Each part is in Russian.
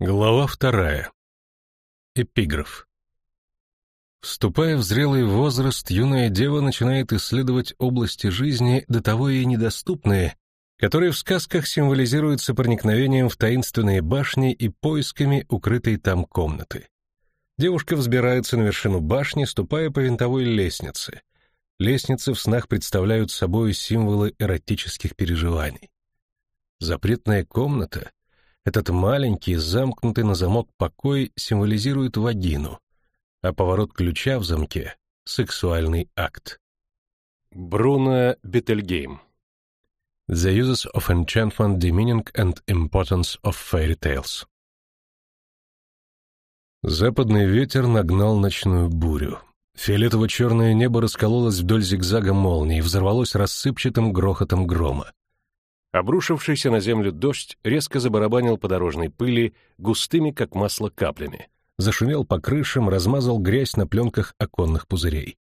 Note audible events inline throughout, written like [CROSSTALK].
Глава вторая. Эпиграф. Вступая в зрелый возраст, юная дева начинает исследовать области жизни, до того ей недоступные, которые в сказках символизируются проникновением в таинственные башни и поисками укрытой там комнаты. Девушка взбирается на вершину башни, ступая по винтовой лестнице. Лестницы в снах представляют собой символы эротических переживаний. Запретная комната — этот маленький, замкнутый на замок покой символизирует вагину, а поворот ключа в замке — сексуальный акт. Бруно Бетельгейм The uses of enchantment, demeaning and importance of fairy tales. Западный ветер нагнал ночную бурю. Фиолетово-черное небо раскололось вдоль зигзага молнии и взорвалось рассыпчатым грохотом грома. Обрушившийся на землю дождь резко забарабанил по дорожной пыли густыми, как масло, каплями. Зашумел по крышам, размазал грязь на пленках оконных пузырей.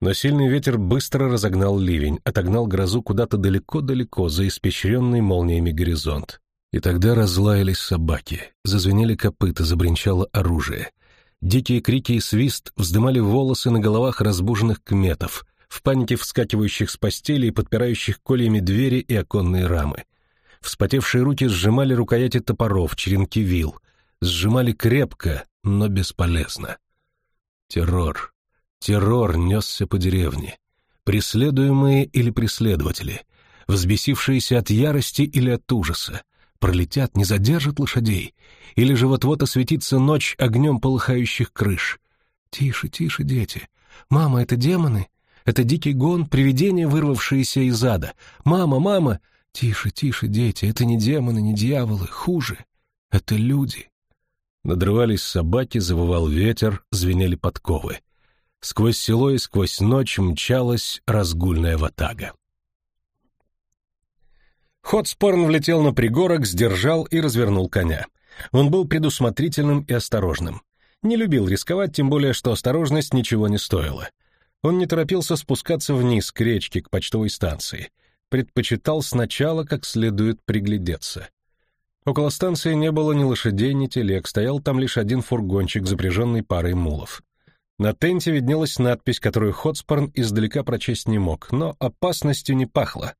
Но сильный ветер быстро разогнал ливень, отогнал грозу куда-то далеко-далеко за испещренный молниями горизонт. И тогда разлаялись собаки, зазвенели копыта, забринчало оружие. Дикие крики и свист вздымали волосы на головах разбуженных кметов — в панике вскакивающих с постели и подпирающих кольями двери и оконные рамы. Вспотевшие руки сжимали рукояти топоров, черенки вил. Сжимали крепко, но бесполезно. Террор. Террор несся по деревне. Преследуемые или преследователи. Взбесившиеся от ярости или от ужаса. Пролетят, не задержат лошадей. Или же вот-вот осветится ночь огнем полыхающих крыш. «Тише, тише, дети. Мама, это демоны? Это дикий гон, привидение, вырвавшееся из ада. «Мама, мама!» «Тише, тише, дети, это не демоны, не дьяволы, хуже. Это люди». Надрывались собаки, завывал ветер, звенели подковы. Сквозь село и сквозь ночь мчалась разгульная ватага. Хотспорн влетел на пригорок, сдержал и развернул коня. Он был предусмотрительным и осторожным. Не любил рисковать, тем более, что осторожность ничего не стоила. Он не торопился спускаться вниз к речке, к почтовой станции. Предпочитал сначала как следует приглядеться. Около станции не было ни лошадей, ни телег, стоял там лишь один фургончик, запряженный парой мулов. На тенте виднелась надпись, которую Хотспорн издалека прочесть не мог, но опасностью не пахло.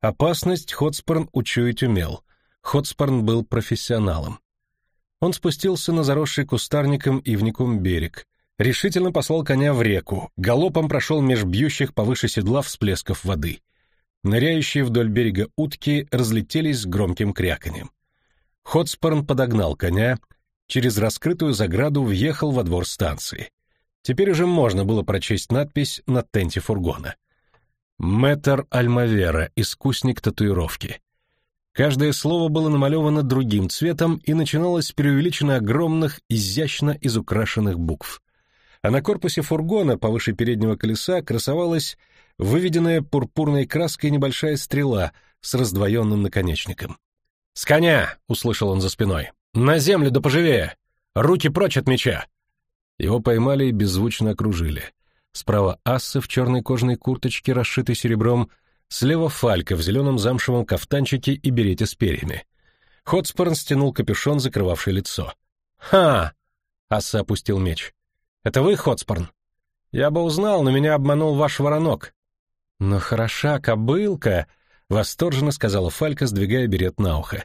Опасность Хотспорн учуять умел. Хотспорн был профессионалом. Он спустился на заросший кустарником и вником берег, решительно послал коня в реку, галопом прошел меж бьющих повыше седла всплесков воды. Ныряющие вдоль берега утки разлетелись с громким кряканьем. Хотспорн подогнал коня, через раскрытую заграду въехал во двор станции. Теперь уже можно было прочесть надпись на тенте фургона. «Мэтр Альмавера, искусник татуировки». Каждое слово было намалевано другим цветом и начиналось с преувеличенно огромных, изящно изукрашенных букв а на корпусе фургона повыше переднего колеса красовалась выведенная пурпурной краской небольшая стрела с раздвоенным наконечником. «С коня!» — услышал он за спиной. «На землю да поживее! Руки прочь от меча!» Его поймали и беззвучно окружили. Справа Асса в черной кожаной курточке, расшитой серебром, слева Фалька в зеленом замшевом кафтанчике и берете с перьями. Хотспорн стянул капюшон, закрывавший лицо. «Ха!» — Асса опустил меч. Это вы, Хотспорн? Я бы узнал, но меня обманул ваш воронок. Но хороша кобылка, восторженно сказала Фалька, сдвигая берет на ухо.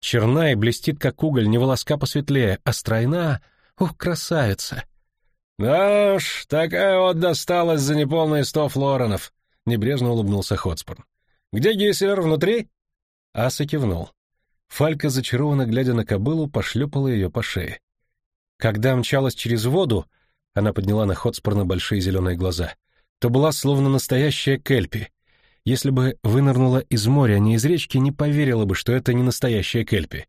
Черна и блестит, как уголь, не волоска посветлее, а стройна, ух, красавица. Да уж, такая вот досталась за неполные сто флоронов, небрежно улыбнулся Хотспорн. Где Гиселер, внутри? Аса кивнул. Фалька, зачарованно глядя на кобылу, пошлепала ее по шее. Когда мчалась через воду, она подняла на Хотспорна большие зеленые глаза. То была словно настоящая Кельпи. Если бы вынырнула из моря, а не из речки, не поверила бы, что это не настоящая Кельпи.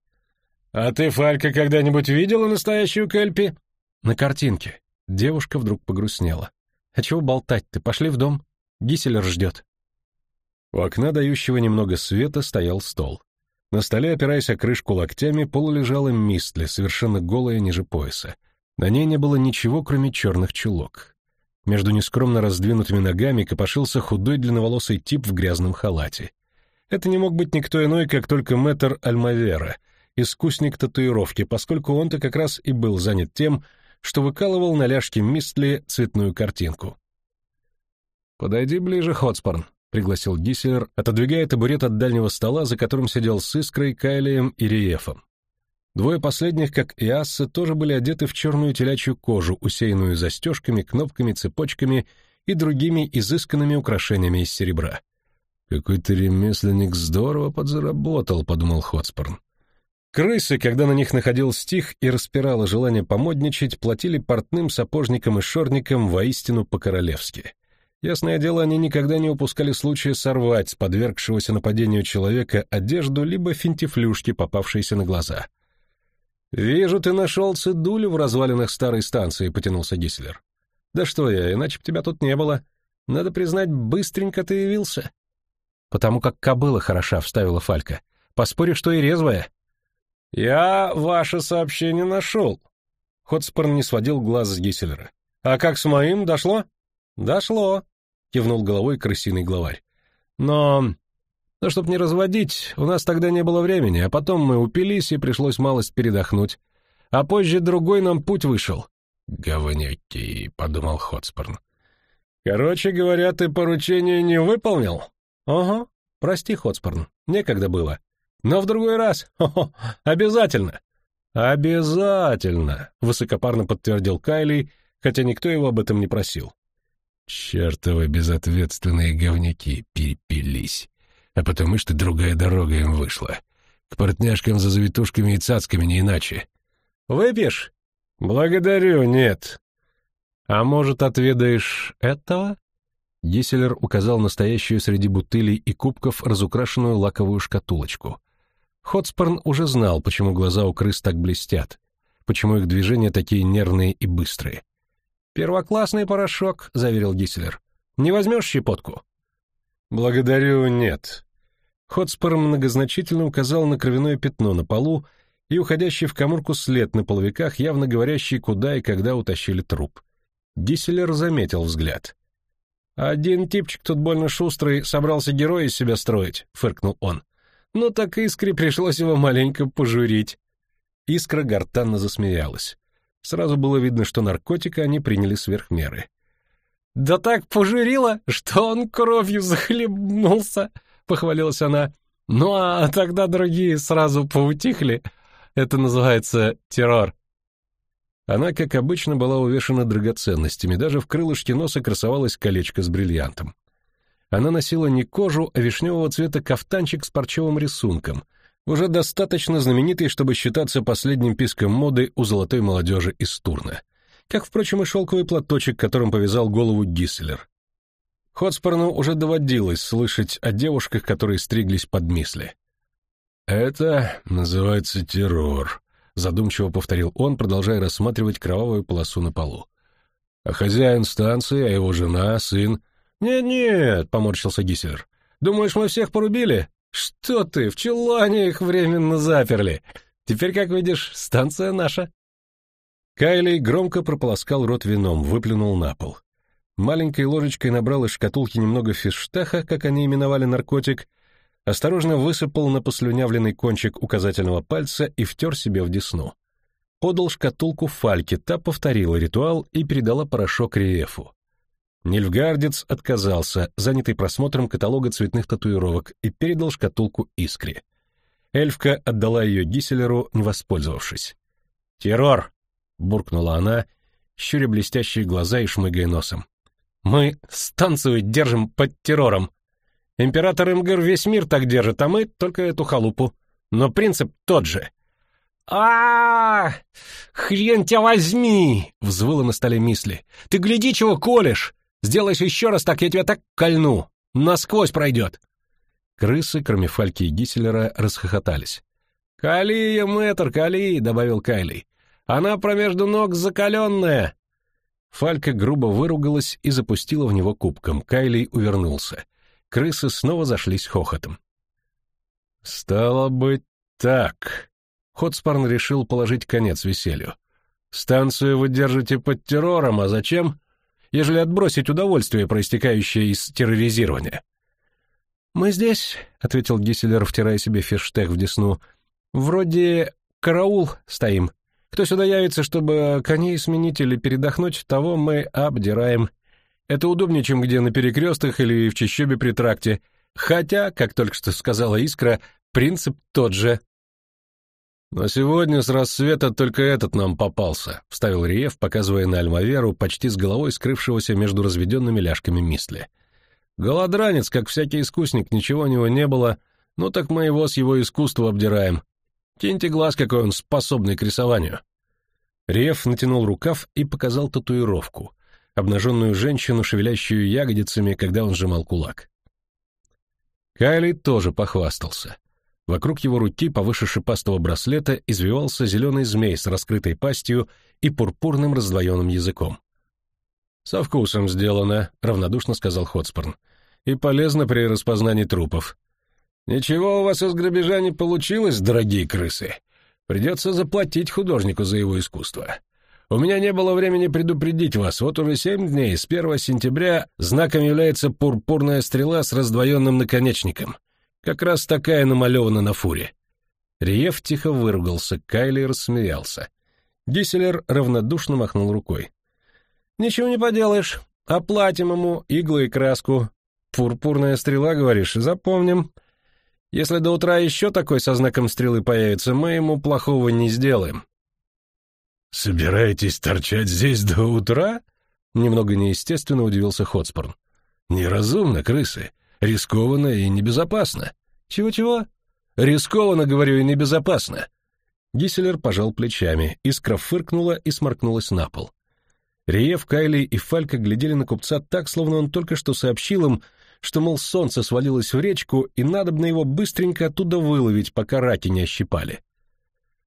«А ты, Фалька, когда-нибудь видела настоящую Кельпи?» «На картинке». Девушка вдруг погрустнела. «А чего болтать-то? Пошли в дом. Гиселер ждет». У окна, дающего немного света, стоял стол. На столе, опираясь о крышку локтями, полулежала Мистли, совершенно голая ниже пояса. На ней не было ничего, кроме черных чулок. Между нескромно раздвинутыми ногами копошился худой длинноволосый тип в грязном халате. Это не мог быть никто иной, как только мэтр Альмавера, искусник татуировки, поскольку он-то как раз и был занят тем, что выкалывал на ляжке Мистли цветную картинку. «Подойди ближе, Хотспорн», — пригласил Гиселер, отодвигая табурет от дальнего стола, за которым сидел с Искрой, Кайлием и Риефом. Двое последних, как и Асса, тоже были одеты в черную телячью кожу, усеянную застежками, кнопками, цепочками и другими изысканными украшениями из серебра. «Какой-то ремесленник здорово подзаработал», — подумал Хотспорн. Крысы, когда на них находил стих и распирало желание помодничать, платили портным, сапожникам и шорникам воистину по-королевски. Ясное дело, они никогда не упускали случая сорвать с подвергшегося нападению человека одежду либо финтифлюшки, попавшиеся на глаза. «Вижу, ты нашел цедулю в развалинах старой станции», — потянулся Гислер. «Да что я, иначе б тебя тут не было. Надо признать, быстренько ты явился». «Потому как кобыла хороша», — вставила Фалька. «Поспорю, что и резвая». «Я ваше сообщение нашел». Хотспорн не сводил глаз с Гисселера. «А как с моим, дошло?» «Дошло», — кивнул головой крысиный главарь. «Но... Но чтоб не разводить, у нас тогда не было времени, а потом мы упились, и пришлось малость передохнуть. А позже другой нам путь вышел». «Говняки», — подумал Хотспорн. «Короче говоря, ты поручение не выполнил?» «Ага, прости, Хотспорн, некогда было. Но в другой раз. Хо-хо, обязательно. Обязательно, высокопарно подтвердил Кайли, хотя никто его об этом не просил. Чертовы безответственные говняки перепились. А потому что другая дорога им вышла. К партняшкам за завитушками и цацками не иначе. Выпьешь? Благодарю, нет. А может, отведаешь этого? Гиселер указал настоящую среди бутылей и кубков разукрашенную лаковую шкатулочку. Хотспорн уже знал, почему глаза у крыс так блестят, почему их движения такие нервные и быстрые. «Первоклассный порошок», — заверил Гисселер. «Не возьмешь щепотку?» «Благодарю, нет». Хотспорн многозначительно указал на кровяное пятно на полу и уходящий в каморку след на половиках, явно говорящий, куда и когда утащили труп. Гисселер заметил взгляд. «Один типчик тут больно шустрый, собрался героя из себя строить», — фыркнул он. Ну так Искре пришлось его маленько пожурить. Искра гортанно засмеялась. Сразу было видно, что наркотика они приняли сверх меры. «Да так пожурила, что он кровью захлебнулся», — похвалилась она. «Ну а тогда другие сразу поутихли. Это называется террор». Она, как обычно, была увешана драгоценностями, даже в крылышке носа красовалось колечко с бриллиантом. Она носила не кожу, а вишневого цвета кафтанчик с парчевым рисунком, уже достаточно знаменитый, чтобы считаться последним писком моды у золотой молодежи из Турна. Как, впрочем, и шелковый платочек, которым повязал голову Гисселер. Хотспорну уже доводилось слышать о девушках, которые стриглись под мисли. «Это называется террор», — задумчиво повторил он, продолжая рассматривать кровавую полосу на полу. «А хозяин станции, а его жена, сын «Нет-нет», — поморщился Гиселер. «Думаешь, мы всех порубили? Что ты, в чулане их временно заперли. Теперь, как видишь, станция наша». Кайли громко прополоскал рот вином, выплюнул на пол. Маленькой ложечкой набрал из шкатулки немного фиштаха, как они именовали наркотик, осторожно высыпал на послюнявленный кончик указательного пальца и втер себе в десну. Подал шкатулку Фальке, та повторила ритуал и передала порошок Риефу. Нильфгардец отказался, занятый просмотром каталога цветных татуировок, и передал шкатулку Искре. Эльфка отдала ее Гиселеру, не воспользовавшись. «Террор!» — буркнула она, щуря блестящие глаза и шмыгая носом. «Мы станцию держим под террором. Император Имгер весь мир так держит, а мы только эту халупу. Но принцип тот же». а, Хрен тебя возьми!» — взвыла на столе Мисли. «Ты гляди, чего колешь! Сделаешь еще раз так, я тебя так кольну. Насквозь пройдет. Крысы, кроме Фальки и Гиселера, расхохотались. «Кали мэтр, кали!» — добавил Кайли. «Она промежду ног закаленная!» Фалька грубо выругалась и запустила в него кубком. Кайли увернулся. Крысы снова зашлись хохотом. «Стало быть, так...» Хотспарн решил положить конец веселью. «Станцию вы держите под террором, а зачем? ежели отбросить удовольствие, проистекающее из терроризирования. «Мы здесь», — ответил Гисселер, втирая себе фиштех в десну, Вроде караул стоим. Кто сюда явится, чтобы коней сменить или передохнуть, того мы обдираем. Это удобнее, чем где на перекрестках или в чащобе при тракте. Хотя, как только что сказала Искра, принцип тот же. «Но сегодня с рассвета только этот нам попался», — вставил Риев, показывая на Альмаверу, почти с головой скрывшегося между разведенными ляжками мисли. «Голодранец, как всякий искусник, ничего у него не было, ну так мы его с его искусства обдираем. Киньте глаз, какой он способный к рисованию». Риев натянул рукав и показал татуировку, обнаженную женщину, шевелящую ягодицами, когда он сжимал кулак. Кайли тоже похвастался. Вокруг его руки, повыше шипастого браслета, извивался зеленый змей с раскрытой пастью и пурпурным раздвоенным языком. «Со вкусом сделано», — равнодушно сказал Хотспорн. «И полезно при распознании трупов». «Ничего у вас из грабежа не получилось, дорогие крысы. Придется заплатить художнику за его искусство. У меня не было времени предупредить вас. Вот уже семь дней, с 1 сентября, знаком является пурпурная стрела с раздвоенным наконечником. Как раз такая намалевана на фуре. Риев тихо выругался, Кайли рассмеялся. Гисселер равнодушно махнул рукой. «Ничего не поделаешь. Оплатим ему иглы и краску. Пурпурная стрела, говоришь, запомним. Если до утра еще такой со знаком стрелы появится, мы ему плохого не сделаем. «Собираетесь торчать здесь до утра?» Немного неестественно удивился Хотспорн. «Неразумно, крысы. Рискованно и небезопасно». «Чего-чего?» «Рискованно, говорю, и небезопасно». Гисселер пожал плечами, искра фыркнула и сморкнулась на пол. Риев, Кайли и Фалька глядели на купца так, словно он только что сообщил им, что, мол, солнце свалилось в речку, и надобно его быстренько оттуда выловить, пока раки не ощипали.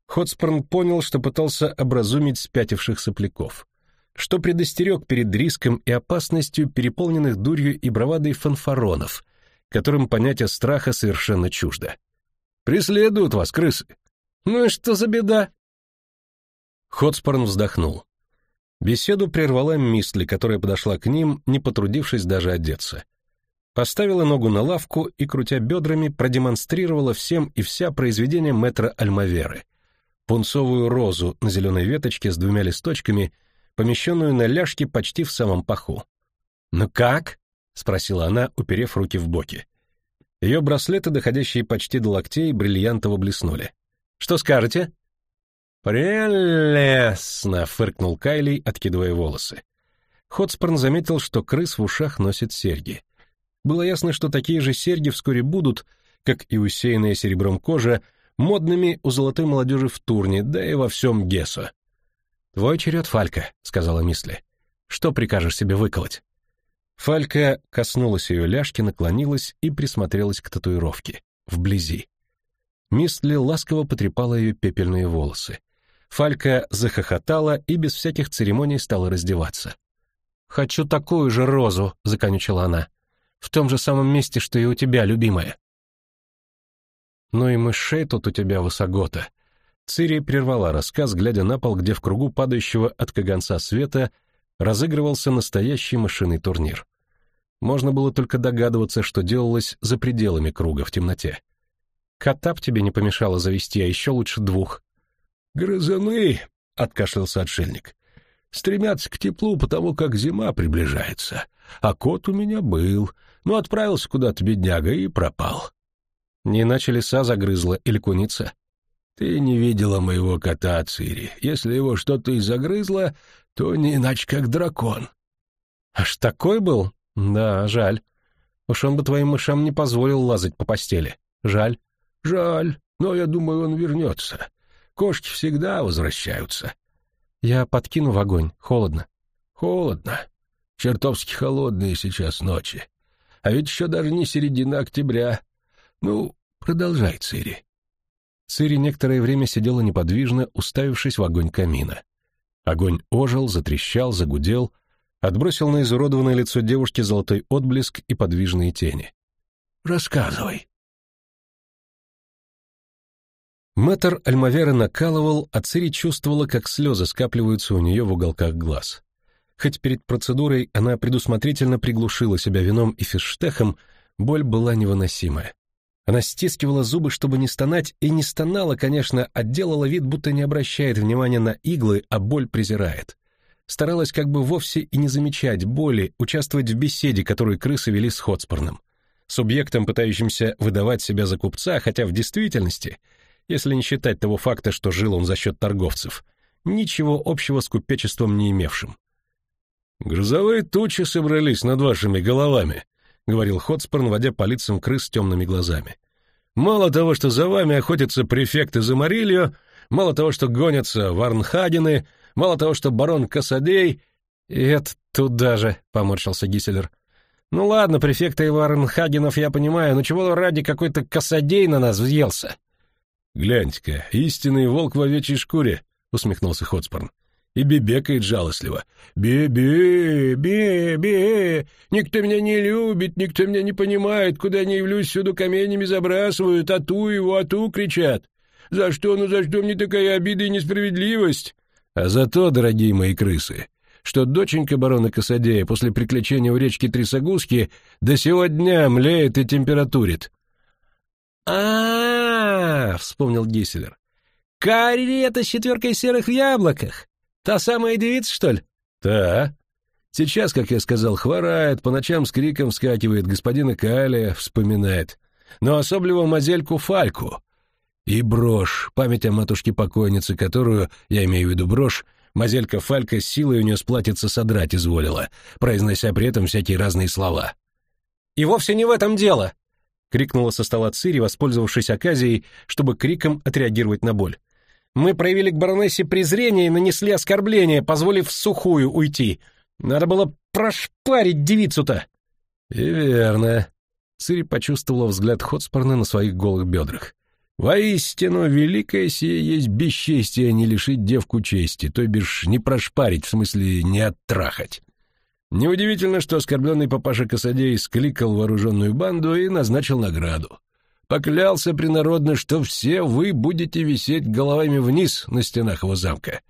Хотспорн понял, что пытался образумить спятивших сопляков, что предостерег перед риском и опасностью переполненных дурью и бравадой фанфаронов, которым понятие страха совершенно чуждо. «Преследуют вас, крысы!» «Ну и что за беда?» Хотспорн вздохнул. Беседу прервала Мистли, которая подошла к ним, не потрудившись даже одеться. Поставила ногу на лавку и, крутя бедрами, продемонстрировала всем и вся произведение мэтра Альмаверы — пунцовую розу на зеленой веточке с двумя листочками, помещенную на ляжке почти в самом паху. «Ну как?» — спросила она, уперев руки в боки. Ее браслеты, доходящие почти до локтей, бриллиантово блеснули. «Что скажете?» «Прелестно!» — фыркнул Кайли, откидывая волосы. Хотспорн заметил, что крыс в ушах носит серьги. Было ясно, что такие же серьги вскоре будут, как и усеянная серебром кожа, модными у золотой молодежи в Турне, да и во всем Гессо. «Твой черед, Фалька», — сказала Мисли. «Что прикажешь себе выколоть?» Фалька коснулась ее ляжки, наклонилась и присмотрелась к татуировке, вблизи. Мистли ласково потрепала ее пепельные волосы. Фалька захохотала и без всяких церемоний стала раздеваться. «Хочу такую же розу», — законючила она. «В том же самом месте, что и у тебя, любимая». «Ну и мышей тут у тебя высогота». Цири прервала рассказ, глядя на пол, где в кругу падающего от каганца света разыгрывался настоящий мышиный турнир. Можно было только догадываться, что делалось за пределами круга в темноте. «Кота б тебе не помешало завести, а еще лучше двух». «Грызуны», — откашлялся отшельник, — «стремятся к теплу, потому как зима приближается. А кот у меня был, но отправился куда-то бедняга и пропал. Не иначе лиса загрызла или куница. Ты не видела моего кота, Цири. Если его что-то и загрызло, то не иначе, как дракон. Аж такой был? Да, жаль. Уж он бы твоим мышам не позволил лазать по постели. Жаль. Жаль, но я думаю, он вернется. Кошки всегда возвращаются. Я подкину в огонь. Холодно. Холодно. Чертовски холодные сейчас ночи. А ведь еще даже не середина октября. «Ну, продолжай, Цири». Цири некоторое время сидела неподвижно, уставившись в огонь камина. Огонь ожил, затрещал, загудел, отбросил на изуродованное лицо девушки золотой отблеск и подвижные тени. «Рассказывай». Мэтр Альмавера накалывал, а Цири чувствовала, как слезы скапливаются у нее в уголках глаз. Хоть перед процедурой она предусмотрительно приглушила себя вином и фиштехом, боль была невыносимая. Она стискивала зубы, чтобы не стонать, и не стонала, конечно, а делала вид, будто не обращает внимания на иглы, а боль презирает. Старалась как бы вовсе и не замечать боли, участвовать в беседе, которую крысы вели с Хотспорном. Субъектом, пытающимся выдавать себя за купца, хотя в действительности, если не считать того факта, что жил он за счет торговцев, ничего общего с купечеством не имевшим. «Грозовые тучи собрались над вашими головами», — говорил Хотспорн, водя по лицам крыс темными глазами. «Мало того, что за вами охотятся префекты за Марилью, мало того, что гонятся варнхагены, мало того, что барон Касадей...» «И это туда же», — поморщился Гиселер. «Ну ладно, префекта и Варнхагенов я понимаю, но чего ради какой-то Касадей на нас въелся?» «Гляньте-ка, истинный волк в овечьей шкуре», — усмехнулся Хотспорн и бебекает жалостливо. «Бе-бе, бе-бе, никто меня не любит, никто меня не понимает, куда не явлюсь, всюду каменями забрасывают, а ту его, а ту кричат. За что, ну за что мне такая обида и несправедливость?» «А за то, дорогие мои крысы, что доченька барона Косадея после приключения у речки Трясогузки до сего дня млеет и температурит». «А-а-а!» — вспомнил Гиселер. «Карета с четверкой серых в яблоках! Та самая девица, что ли? Та. Сейчас, как я сказал, хворает, по ночам с криком вскакивает, господина Калия вспоминает. Но особливо мазельку Фальку. И брошь, память о матушке-покойнице, которую, я имею в виду брошь, мазелька Фалька с силой у нее сплатиться содрать изволила, произнося при этом всякие разные слова. «И вовсе не в этом дело!» — крикнула со стола Цири, воспользовавшись оказией, чтобы криком отреагировать на боль. Мы проявили к баронессе презрение и нанесли оскорбление, позволив сухую уйти. Надо было прошпарить девицу-то. И верно. Цири почувствовала взгляд Хотспорна на своих голых бедрах. Воистину, великое сие есть бесчестие не лишить девку чести, то бишь не прошпарить, в смысле не оттрахать. Неудивительно, что оскорбленный папаша Косадей скликал вооруженную банду и назначил награду поклялся принародно, что все вы будете висеть головами вниз на стенах его замка.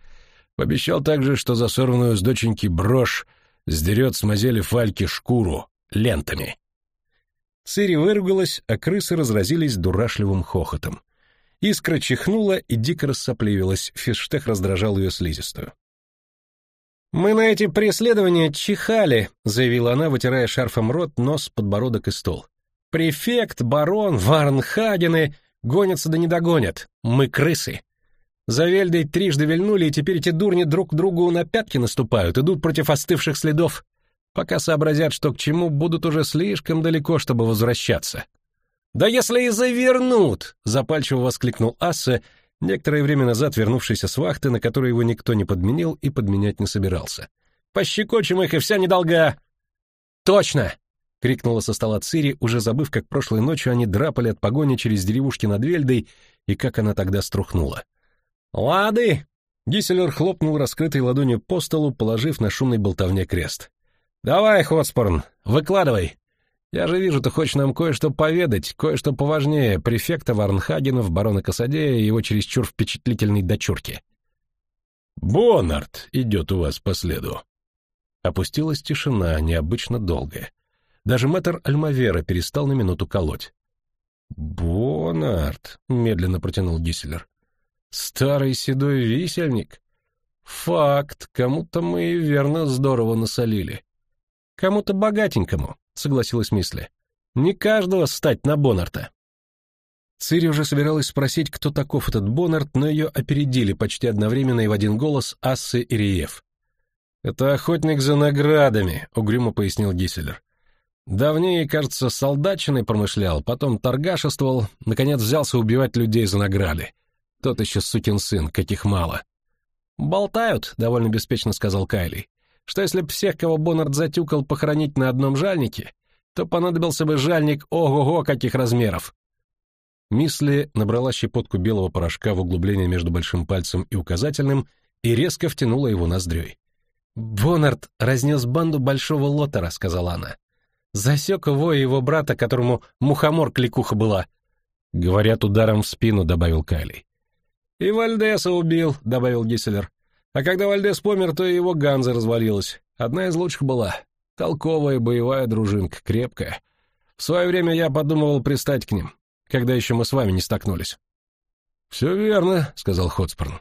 Пообещал также, что за сорванную с доченьки брошь сдерет с мазели фальки шкуру лентами. Цири выругалась, а крысы разразились дурашливым хохотом. Искра чихнула и дико рассопливилась, фиштех раздражал ее слизистую. «Мы на эти преследования чихали», — заявила она, вытирая шарфом рот, нос, подбородок и стол. Префект, барон, Варнхагены гонятся да не догонят. Мы крысы. За Вельдой трижды вильнули, и теперь эти дурни друг другу на пятки наступают, идут против остывших следов. Пока сообразят, что к чему, будут уже слишком далеко, чтобы возвращаться. «Да если и завернут!» — запальчиво воскликнул Ассе, некоторое время назад вернувшийся с вахты, на которой его никто не подменил и подменять не собирался. «Пощекочем их, и вся недолга!» «Точно! — крикнула со стола Цири, уже забыв, как прошлой ночью они драпали от погони через деревушки над Вельдой и как она тогда струхнула. «Лады!» — Гиселер хлопнул раскрытой ладонью по столу, положив на шумной болтовне крест. «Давай, Хотспорн, выкладывай. Я же вижу, ты хочешь нам кое-что поведать, кое-что поважнее префекта Варнхагенов, барона Касадея и его чересчур впечатлительной дочурки». «Бонард идет у вас по следу». Опустилась тишина, необычно долгая. Даже мэтр Альмавера перестал на минуту колоть. «Бонард», — медленно протянул Гиселер. «Старый седой висельник? Факт, кому-то мы верно здорово насолили». «Кому-то богатенькому», — согласилась Мисли. «Не каждого стать на Бонарта». Цири уже собиралась спросить, кто таков этот Бонарт, но ее опередили почти одновременно и в один голос Ассы и Риев. «Это охотник за наградами», — угрюмо пояснил Гиселер. Давнее, кажется, солдатчиной промышлял, потом торгашествовал, наконец взялся убивать людей за награды. Тот еще сукин сын, каких мало. «Болтают», — довольно беспечно сказал Кайли, «что если б всех, кого Боннард затюкал, похоронить на одном жальнике, то понадобился бы жальник ого-го каких размеров». Мисли набрала щепотку белого порошка в углубление между большим пальцем и указательным и резко втянула его ноздрёй. «Боннард разнес банду большого лотера», — сказала она. Засек его и его брата, которому мухомор кликуха была. Говорят, ударом в спину, добавил Кайли. И Вальдеса убил, добавил Гисселер. А когда Вальдес помер, то и его Ганза развалилась. Одна из лучших была. Толковая боевая дружинка, крепкая. В свое время я подумывал пристать к ним. когда еще мы с вами не столкнулись. «Все верно», — сказал Хотспорн.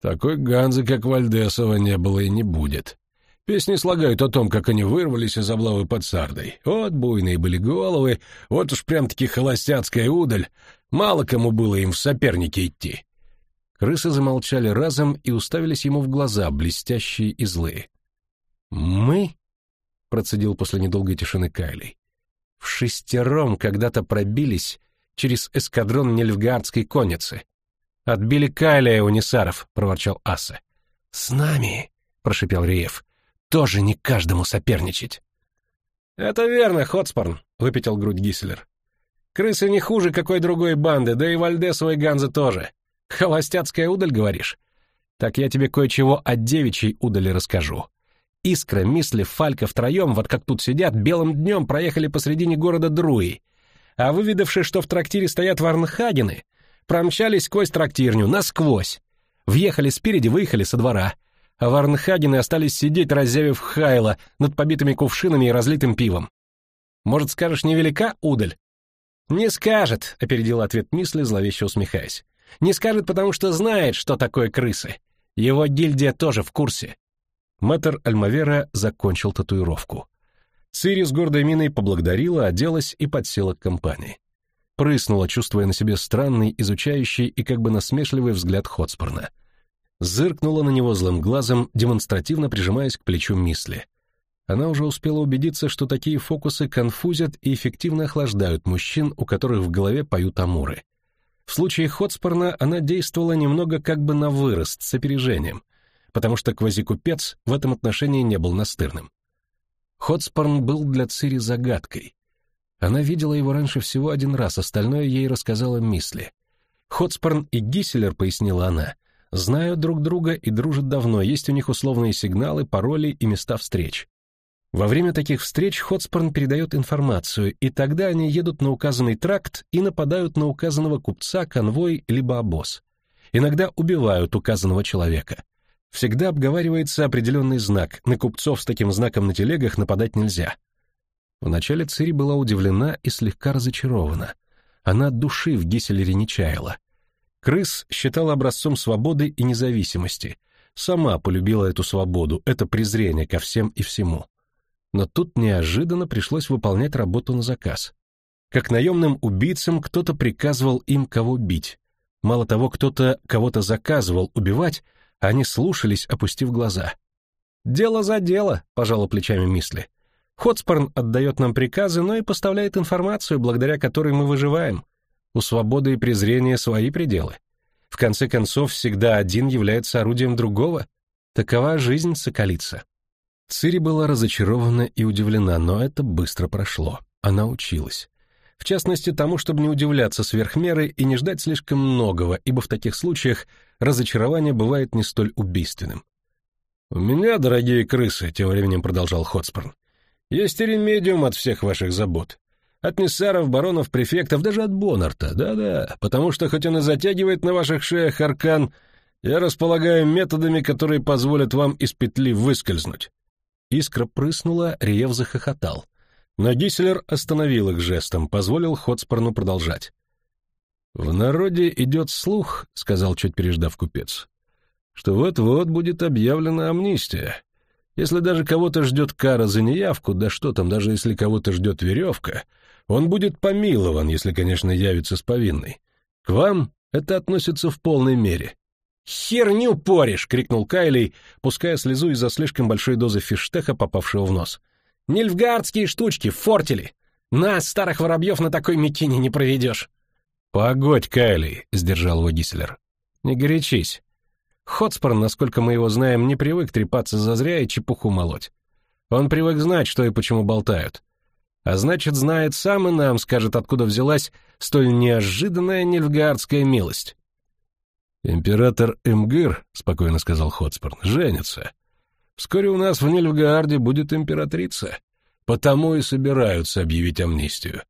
«Такой Ганзы, как Вальдесова, не было и не будет. Песни слагают о том, как они вырвались из облавы под Сардой. Вот буйные были головы, вот уж прям-таки холостяцкая удаль. Мало кому было им в соперники идти». Крысы замолчали разом и уставились ему в глаза, блестящие и злые. «Мы?» — процедил после недолгой тишины Кайлей. «В шестером когда-то пробились через эскадрон Нельфгардской конницы. Отбили Кайлия у Несаров», — проворчал Аса. «С нами», — прошипел Риев, — «тоже не каждому соперничать». «Это верно, Хотспорн», — выпятил грудь Гисселер. «Крысы не хуже какой другой банды, да и Вальдесовой Ганзы тоже. [LAUGHS] Холостяцкая удаль, говоришь? Так я тебе кое-чего о девичьей удали расскажу. Искра, Мисли, Фалька втроем, вот как тут сидят, белым днем проехали посредине города Друи. А выведавши, что в трактире стоят варнхагены, промчались сквозь трактирню, насквозь. Въехали спереди, выехали со двора. А варнхагены остались сидеть, разъявив хайла над побитыми кувшинами и разлитым пивом. Может, скажешь, невелика удаль? Не скажет, опередил ответ Мисли, зловеще усмехаясь. Не скажет, потому что знает, что такое крысы. Его гильдия тоже в курсе. Мэтр Альмавера закончил татуировку. Цири с гордой миной поблагодарила, оделась и подсела к компании. Прыснула, чувствуя на себе странный, изучающий и как бы насмешливый взгляд Хотспорна. Зыркнула на него злым глазом, демонстративно прижимаясь к плечу Мисли. Она уже успела убедиться, что такие фокусы конфузят и эффективно охлаждают мужчин, у которых в голове поют амуры. В случае Хотспорна она действовала немного как бы на вырост, с опережением, потому что квазикупец в этом отношении не был настырным. Хотспорн был для Цири загадкой. Она видела его раньше всего один раз, остальное ей рассказала Мисли. Хотспорн и Гисселер, пояснила она, знают друг друга и дружат давно, есть у них условные сигналы, пароли и места встреч. Во время таких встреч Хотспорн передает информацию, и тогда они едут на указанный тракт и нападают на указанного купца, конвой либо обоз. Иногда убивают указанного человека. Всегда обговаривается определенный знак, на купцов с таким знаком на телегах нападать нельзя. Вначале Цири была удивлена и слегка разочарована. Она души в Гиселере не чаяла. Крыс считала образцом свободы и независимости. Сама полюбила эту свободу, это презрение ко всем и всему но тут неожиданно пришлось выполнять работу на заказ. Как наемным убийцам кто-то приказывал им кого бить. Мало того, кто-то кого-то заказывал убивать, они слушались, опустив глаза. «Дело за дело», — пожала плечами Мисли. «Хотспорн отдает нам приказы, но и поставляет информацию, благодаря которой мы выживаем. У свободы и презрения свои пределы. В конце концов, всегда один является орудием другого. Такова жизнь соколица». Цири была разочарована и удивлена, но это быстро прошло. Она училась. В частности, тому, чтобы не удивляться сверх меры и не ждать слишком многого, ибо в таких случаях разочарование бывает не столь убийственным. «У меня, дорогие крысы», — тем временем продолжал Хотспорн, — «есть ремедиум от всех ваших забот. От миссаров, баронов, префектов, даже от Бонарта, да-да, потому что хоть он и затягивает на ваших шеях аркан, я располагаю методами, которые позволят вам из петли выскользнуть. Искра прыснула, Риев захохотал. Но Гисселер остановил их жестом, позволил Хотспорну продолжать. «В народе идет слух», — сказал чуть переждав купец, «что вот-вот будет объявлена амнистия. Если даже кого-то ждет кара за неявку, да что там, даже если кого-то ждет веревка, он будет помилован, если, конечно, явится с повинной. К вам это относится в полной мере. «Херню поришь!» — крикнул Кайлей, пуская слезу из-за слишком большой дозы фиштеха, попавшего в нос. «Нильфгардские штучки, фортели! Нас, старых воробьев, на такой мякине не проведешь!» «Погодь, Кайлей!» — сдержал его Гисселер. «Не горячись. Хотспор, насколько мы его знаем, не привык трепаться зазря и чепуху молоть. Он привык знать, что и почему болтают. А значит, знает сам и нам скажет, откуда взялась столь неожиданная нильфгардская милость». «Император Эмгыр», — спокойно сказал Хотспорн, — «женится. Вскоре у нас в Нильфгаарде будет императрица. Потому и собираются объявить амнистию.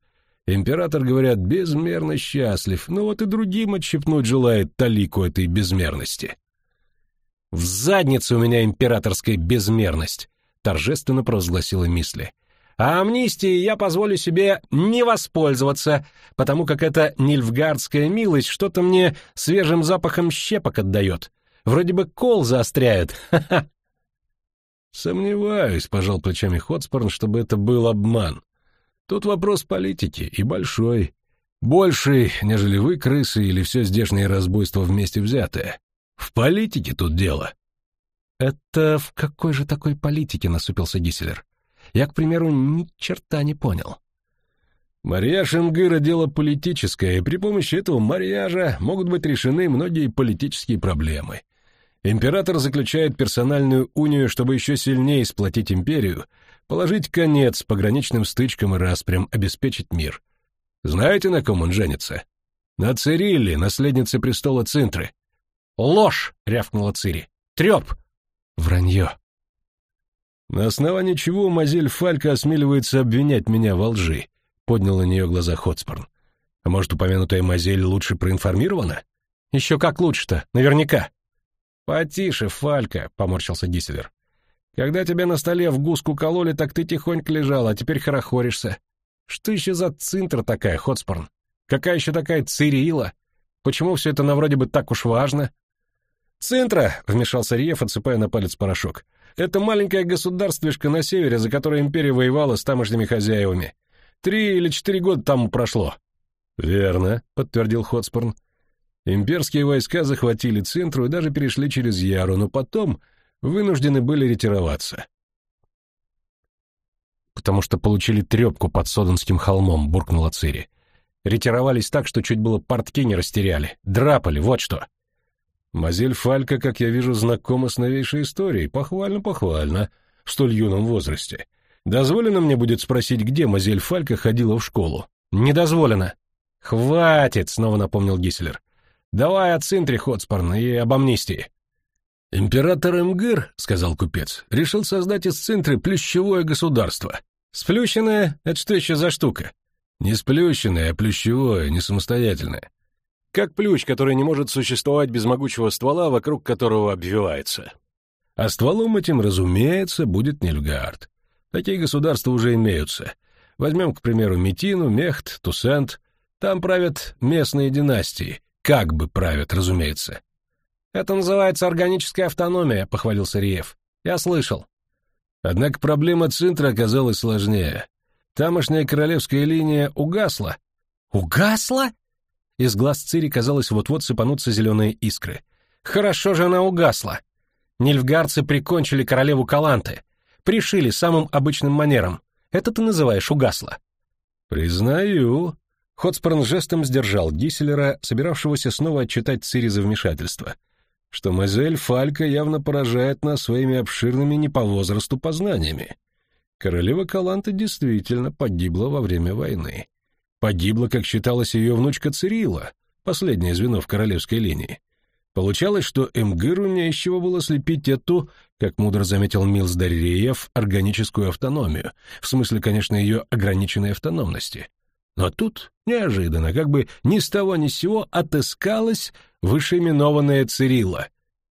Император, говорят, безмерно счастлив, но вот и другим отщепнуть желает талику этой безмерности». «В заднице у меня императорская безмерность», — торжественно провозгласила Мисли. А амнистией я позволю себе не воспользоваться, потому как эта нильфгардская милость что-то мне свежим запахом щепок отдает. Вроде бы кол заостряет. [LAUGHS] Сомневаюсь, пожал плечами Хотспорн, чтобы это был обман. Тут вопрос политики, и большой. Больший, нежели вы, крысы, или все здешнее разбойство вместе взятое. В политике тут дело. Это в какой же такой политике, насупился Гиселер. Я, к примеру, ни черта не понял. Марьяж Ингыра — дело политическое, и при помощи этого марьяжа могут быть решены многие политические проблемы. Император заключает персональную унию, чтобы еще сильнее сплотить империю, положить конец пограничным стычкам и распрям, обеспечить мир. Знаете, на ком он женится? На Цирилле, наследнице престола Цинтры. «Ложь!» — рявкнула Цири. «Треп!» «Вранье!» «На основании чего Мазель Фалька осмеливается обвинять меня во лжи?» — поднял на нее глаза Хотспорн. «А может, упомянутая Мазель лучше проинформирована?» «Еще как лучше-то, наверняка!» «Потише, Фалька», — поморщился Гиселер. «Когда тебя на столе в гуску кололи, так ты тихонько лежал, а теперь хорохоришься. Что еще за цинтр такая, Хотспорн? Какая еще такая Цирила? Почему все это на вроде бы так уж важно?» «Цинтра», — вмешался Риев, отсыпая на палец порошок. «Это маленькое государствишко на севере, за которое империя воевала с тамошними хозяевами. Три или четыре года там прошло». «Верно», — подтвердил Хотспорн. Имперские войска захватили Центру и даже перешли через Яру, но потом вынуждены были ретироваться. «Потому что получили трепку под Соденским холмом», — буркнула Цири. «Ретировались так, что чуть было портки не растеряли. Драпали, вот что». Мазель Фалька, как я вижу, знакома с новейшей историей. Похвально, похвально. В столь юном возрасте. Дозволено мне будет спросить, где Мазель Фалька ходила в школу? Не дозволено. Хватит, снова напомнил Гиселер. Давай о центре, Хотспорн, и об амнистии. Император Эмгыр, сказал купец, решил создать из центра плющевое государство. Сплющенное — это что еще за штука? Не сплющенное, а плющевое, не самостоятельное. Как плющ, который не может существовать без могучего ствола, вокруг которого обвивается. А стволом этим, разумеется, будет Нильфгаард. Такие государства уже имеются. Возьмем, к примеру, Метину, Мехт, Тусент. Там правят местные династии, как бы правят, разумеется. Это называется органическая автономия, похвалился Риев. Я слышал. Однако проблема Цинтра оказалась сложнее. Тамошняя королевская линия угасла. Угасла? Из глаз Цири казалось вот-вот сыпанутся зеленые искры. Хорошо же она угасла. Нильфгарцы прикончили королеву Каланты. Пришили самым обычным манером. Это ты называешь угасла. Признаю, Хотспорн жестом сдержал Гиселера, собиравшегося снова отчитать Цири за вмешательство, что Мазель Фалька явно поражает нас своими обширными не по возрасту познаниями. Королева Каланта действительно погибла во время войны. Погибла, как считалось, ее внучка Цирила, последнее звено в королевской линии. Получалось, что Эмгыру не из чего было слепить эту, как мудро заметил Милс Дарьеев, органическую автономию, в смысле, конечно, ее ограниченной автономности. Но тут, неожиданно, как бы ни с того ни с сего, отыскалась вышеименованная Цирилла.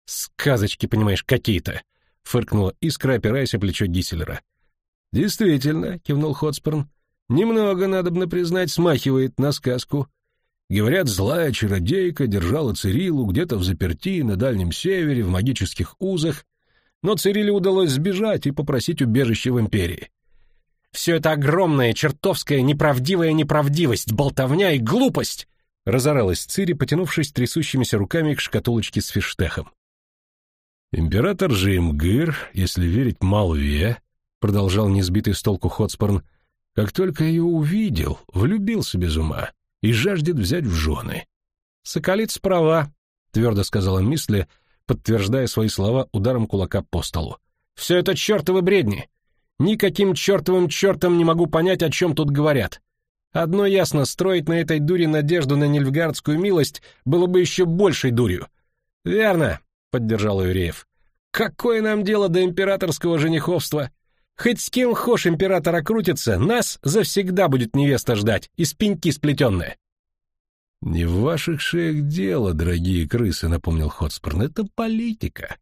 «Сказочки, понимаешь, какие-то!» — фыркнула искра, опираясь о плечо Гиселера. «Действительно», — кивнул Хотсперн, — «немного, надобно признать, смахивает на сказку. Говорят, злая чародейка держала Цирилу где-то в заперти на Дальнем Севере, в магических узах, но Цириле удалось сбежать и попросить убежище в Империи. Все это огромная, чертовская, неправдивая неправдивость, болтовня и глупость!» — разоралась Цири, потянувшись трясущимися руками к шкатулочке с фиштехом. «Император же Имгыр, если верить Малве, — продолжал несбитый с толку Хотспорн, — как только ее увидел, влюбился без ума и жаждет взять в жены». «Соколиц права», — твердо сказала Мисли, подтверждая свои слова ударом кулака по столу. «Все это чертовы бредни. Никаким чертовым чертом не могу понять, о чем тут говорят. Одно ясно, строить на этой дуре надежду на нильфгардскую милость было бы еще большей дурью. «Верно», — поддержал Юреев. «Какое нам дело до императорского жениховства? Хоть с кем хошь императора крутится, нас завсегда будет невеста ждать, из пеньки сплетенная». «Не в ваших шеях дело, дорогие крысы», — напомнил Хотспорн, — «это политика.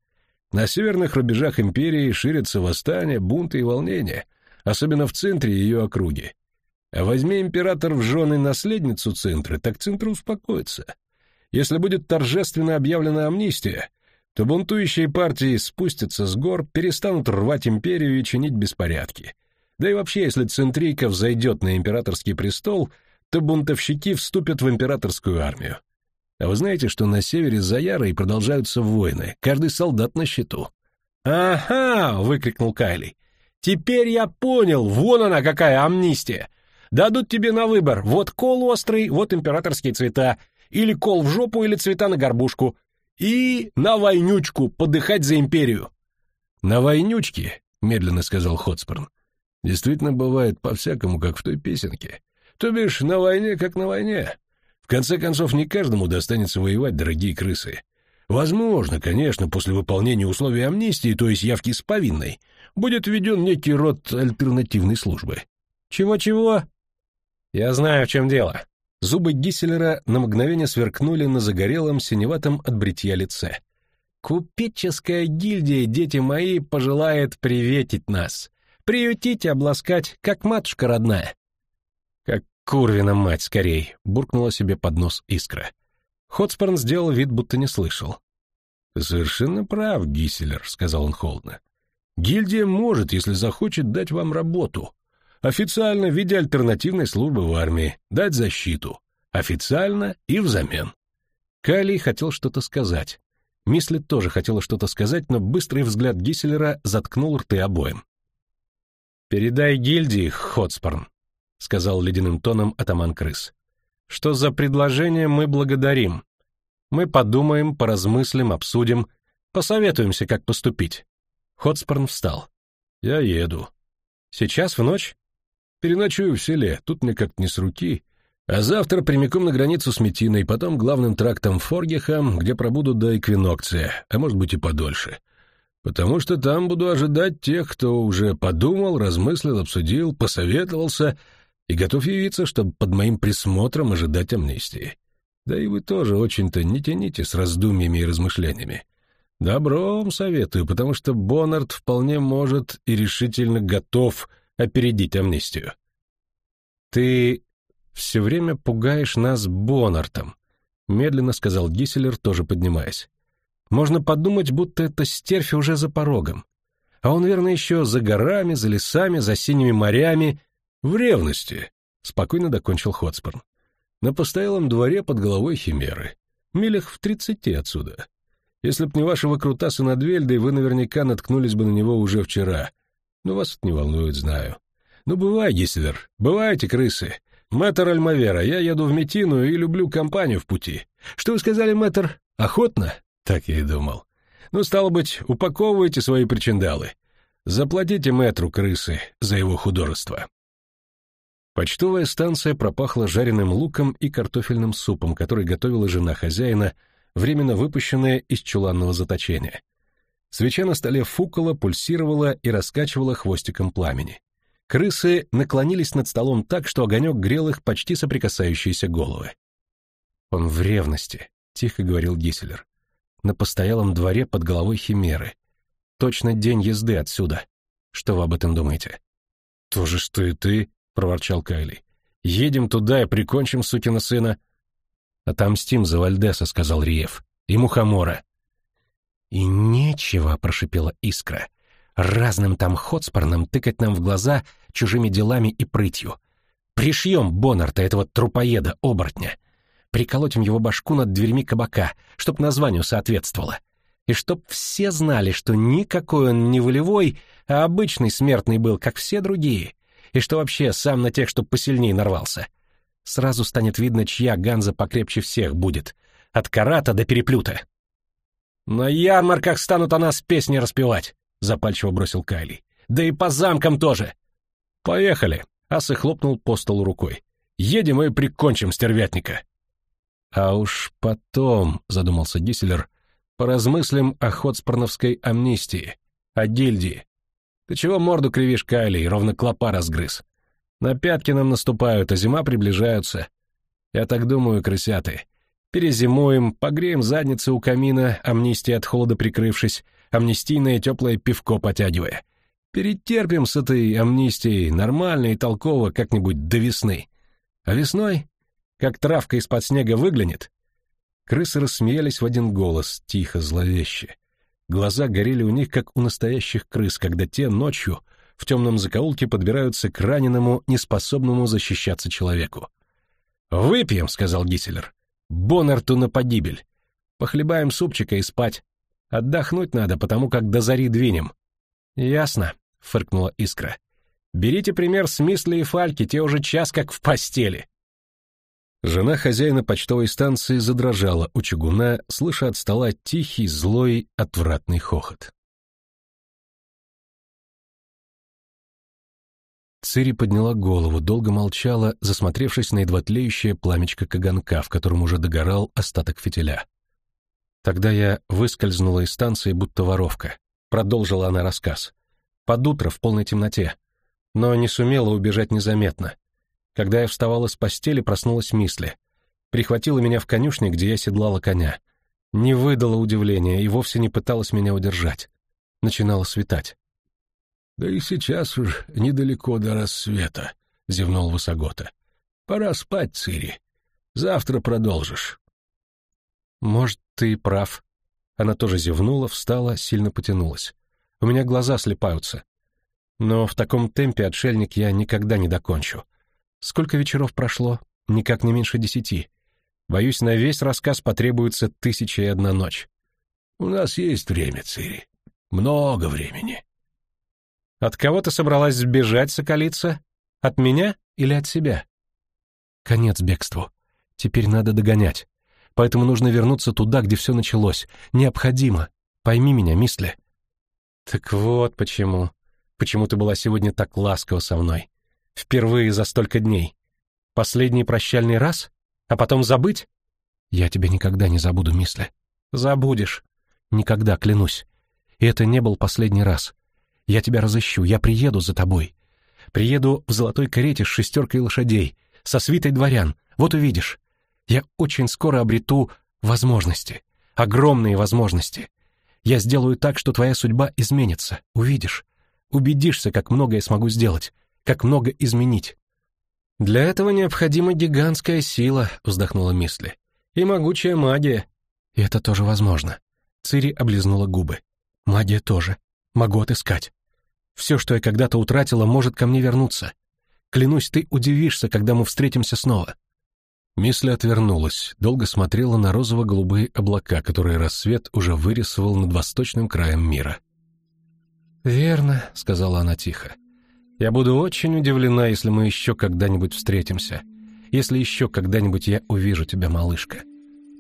На северных рубежах империи ширятся восстания, бунты и волнения, особенно в центре ее округи. А возьми император в жены наследницу Цинтры, так Цинтра успокоится. Если будет торжественно объявлена амнистия, то бунтующие партии спустятся с гор, перестанут рвать империю и чинить беспорядки. Да и вообще, если Центрийка взойдет на императорский престол, то бунтовщики вступят в императорскую армию. А вы знаете, что на севере за Ярой продолжаются войны, каждый солдат на счету. «Ага!» — выкрикнул Кайли. «Теперь я понял, вон она какая амнистия! Дадут тебе на выбор, вот кол острый, вот императорские цвета, или кол в жопу, или цвета на горбушку, и на войнючку подыхать за империю». «На войнючке», — медленно сказал Хотспорн, — «действительно бывает по-всякому, как в той песенке. То бишь, на войне, как на войне. В конце концов, не каждому достанется воевать, дорогие крысы. Возможно, конечно, после выполнения условий амнистии, то есть явки с повинной, будет введен некий род альтернативной службы. Чего-чего? Я знаю, в чем дело. Зубы Гисселера на мгновение сверкнули на загорелом синеватом от бритья лице. Купеческая гильдия, дети мои, пожелает приветить нас. Приютить и обласкать, как матушка родная. Как курвина мать скорей, буркнула себе под нос искра. Хотспорн сделал вид, будто не слышал. «Ты совершенно прав, Гисселер», — сказал он холодно. «Гильдия может, если захочет, дать вам работу. Официально в виде альтернативной службы в армии, дать защиту. Официально и взамен». Калий хотел что-то сказать. Мисли тоже хотела что-то сказать, но быстрый взгляд Гисселера заткнул рты обоим. «Передай гильдии, Хотспорн», — сказал ледяным тоном атаман крыс что за предложение мы благодарим. Мы подумаем, поразмыслим, обсудим, посоветуемся, как поступить. Хотспорн встал. Я еду. Сейчас в ночь? Переночую в селе, тут мне как-то не с руки. А завтра прямиком на границу с Метиной, потом главным трактом Форгехам, где пробуду до эквинокция, а может быть и подольше. Потому что там буду ожидать тех, кто уже подумал, размыслил, обсудил, посоветовался — и готов явиться, чтобы под моим присмотром ожидать амнистии. Да и вы тоже очень-то не тяните с раздумьями и размышлениями. Добром советую, потому что Боннард вполне может и решительно готов опередить амнистию. Ты все время пугаешь нас Боннартом, медленно сказал Гисселер, тоже поднимаясь. Можно подумать, будто это стерфи уже за порогом. А он, верно, еще за горами, за лесами, за синими морями в ревности, спокойно докончил Хотспорн. На постоялом дворе под головой химеры. Милях в тридцати отсюда. Если б не ваши выкрутасы над Вельдой, вы наверняка наткнулись бы на него уже вчера. Но вас это не волнует, знаю. Ну, бывай, Гислер, бывайте, крысы. Мэтр Альмавера, я еду в Метину и люблю компанию в пути. Что вы сказали, мэтр? Охотно? Так я и думал. Ну, стало быть, упаковывайте свои причиндалы. Заплатите мэтру крысы за его художество. Почтовая станция пропахла жареным луком и картофельным супом, который готовила жена хозяина, временно выпущенная из чуланного заточения. Свеча на столе фукала, пульсировала и раскачивала хвостиком пламени. Крысы наклонились над столом так, что огонек грел их почти соприкасающиеся головы. «Он в ревности», — тихо говорил Гисселер. «На постоялом дворе под головой химеры. Точно день езды отсюда. Что вы об этом думаете?» «То же, что и ты», — проворчал Кайли. «Едем туда и прикончим сукина сына». «Отомстим за Вальдеса», — сказал Риев. «И Мухомора». «И нечего», — прошипела Искра. «Разным там ходспорным тыкать нам в глаза чужими делами и прытью. Пришьем Бонарта, этого трупоеда-оборотня. Приколотим его башку над дверьми кабака, чтоб названию соответствовало. И чтоб все знали, что никакой он не волевой, а обычный смертный был, как все другие и что вообще сам на тех, что посильнее нарвался. Сразу станет видно, чья ганза покрепче всех будет, от карата до переплюта. «На ярмарках станут о нас песни распевать», — запальчиво бросил Кайли. «Да и по замкам тоже». «Поехали», — Асы хлопнул по столу рукой. «Едем и прикончим стервятника». «А уж потом», — задумался Гисселер, — «поразмыслим о ходспорновской амнистии, о гильдии. Ты чего морду кривишь, Кайли, ровно клопа разгрыз? На пятки нам наступают, а зима приближается. Я так думаю, крысяты. Перезимуем, погреем задницы у камина, амнистия от холода прикрывшись, амнистийное теплое пивко потягивая. Перетерпим с этой амнистией нормально и толково как-нибудь до весны. А весной, как травка из-под снега выглянет... Крысы рассмеялись в один голос, тихо, зловеще. Глаза горели у них, как у настоящих крыс, когда те ночью в темном закоулке подбираются к раненому, неспособному защищаться человеку. «Выпьем», — сказал Гиселер. «Бонарту на погибель. Похлебаем супчика и спать. Отдохнуть надо, потому как до зари двинем». «Ясно», — фыркнула Искра. «Берите пример с Мисли и Фальки, те уже час как в постели». Жена хозяина почтовой станции задрожала у чугуна, слыша от стола тихий, злой, отвратный хохот. Цири подняла голову, долго молчала, засмотревшись на едва тлеющее пламечко каганка, в котором уже догорал остаток фитиля. Тогда я выскользнула из станции, будто воровка. Продолжила она рассказ. Под утро, в полной темноте. Но не сумела убежать незаметно. Когда я вставала с постели, проснулась Мисли. Прихватила меня в конюшне, где я седлала коня. Не выдала удивления и вовсе не пыталась меня удержать. Начинало светать. «Да и сейчас уж недалеко до рассвета», — зевнул Высогота. «Пора спать, Цири. Завтра продолжишь». «Может, ты прав». Она тоже зевнула, встала, сильно потянулась. «У меня глаза слепаются. Но в таком темпе отшельник я никогда не докончу. Сколько вечеров прошло? Никак не меньше десяти. Боюсь, на весь рассказ потребуется тысяча и одна ночь. У нас есть время, Цири. Много времени. От кого ты собралась сбежать, соколица? От меня или от себя? Конец бегству. Теперь надо догонять. Поэтому нужно вернуться туда, где все началось. Необходимо. Пойми меня, мисли. Так вот почему. Почему ты была сегодня так ласкова со мной. Впервые за столько дней. Последний прощальный раз? А потом забыть? Я тебя никогда не забуду, мисли. Забудешь. Никогда, клянусь. И это не был последний раз. Я тебя разыщу, я приеду за тобой. Приеду в золотой карете с шестеркой лошадей, со свитой дворян, вот увидишь. Я очень скоро обрету возможности, огромные возможности. Я сделаю так, что твоя судьба изменится, увидишь. Убедишься, как много я смогу сделать, как много изменить. Для этого необходима гигантская сила, вздохнула Мисли. И могучая магия. И это тоже возможно. Цири облизнула губы. Магия тоже. Могу отыскать. Все, что я когда-то утратила, может ко мне вернуться. Клянусь, ты удивишься, когда мы встретимся снова. Мисли отвернулась, долго смотрела на розово-голубые облака, которые рассвет уже вырисовал над восточным краем мира. «Верно», — сказала она тихо. «Я буду очень удивлена, если мы еще когда-нибудь встретимся. Если еще когда-нибудь я увижу тебя, малышка.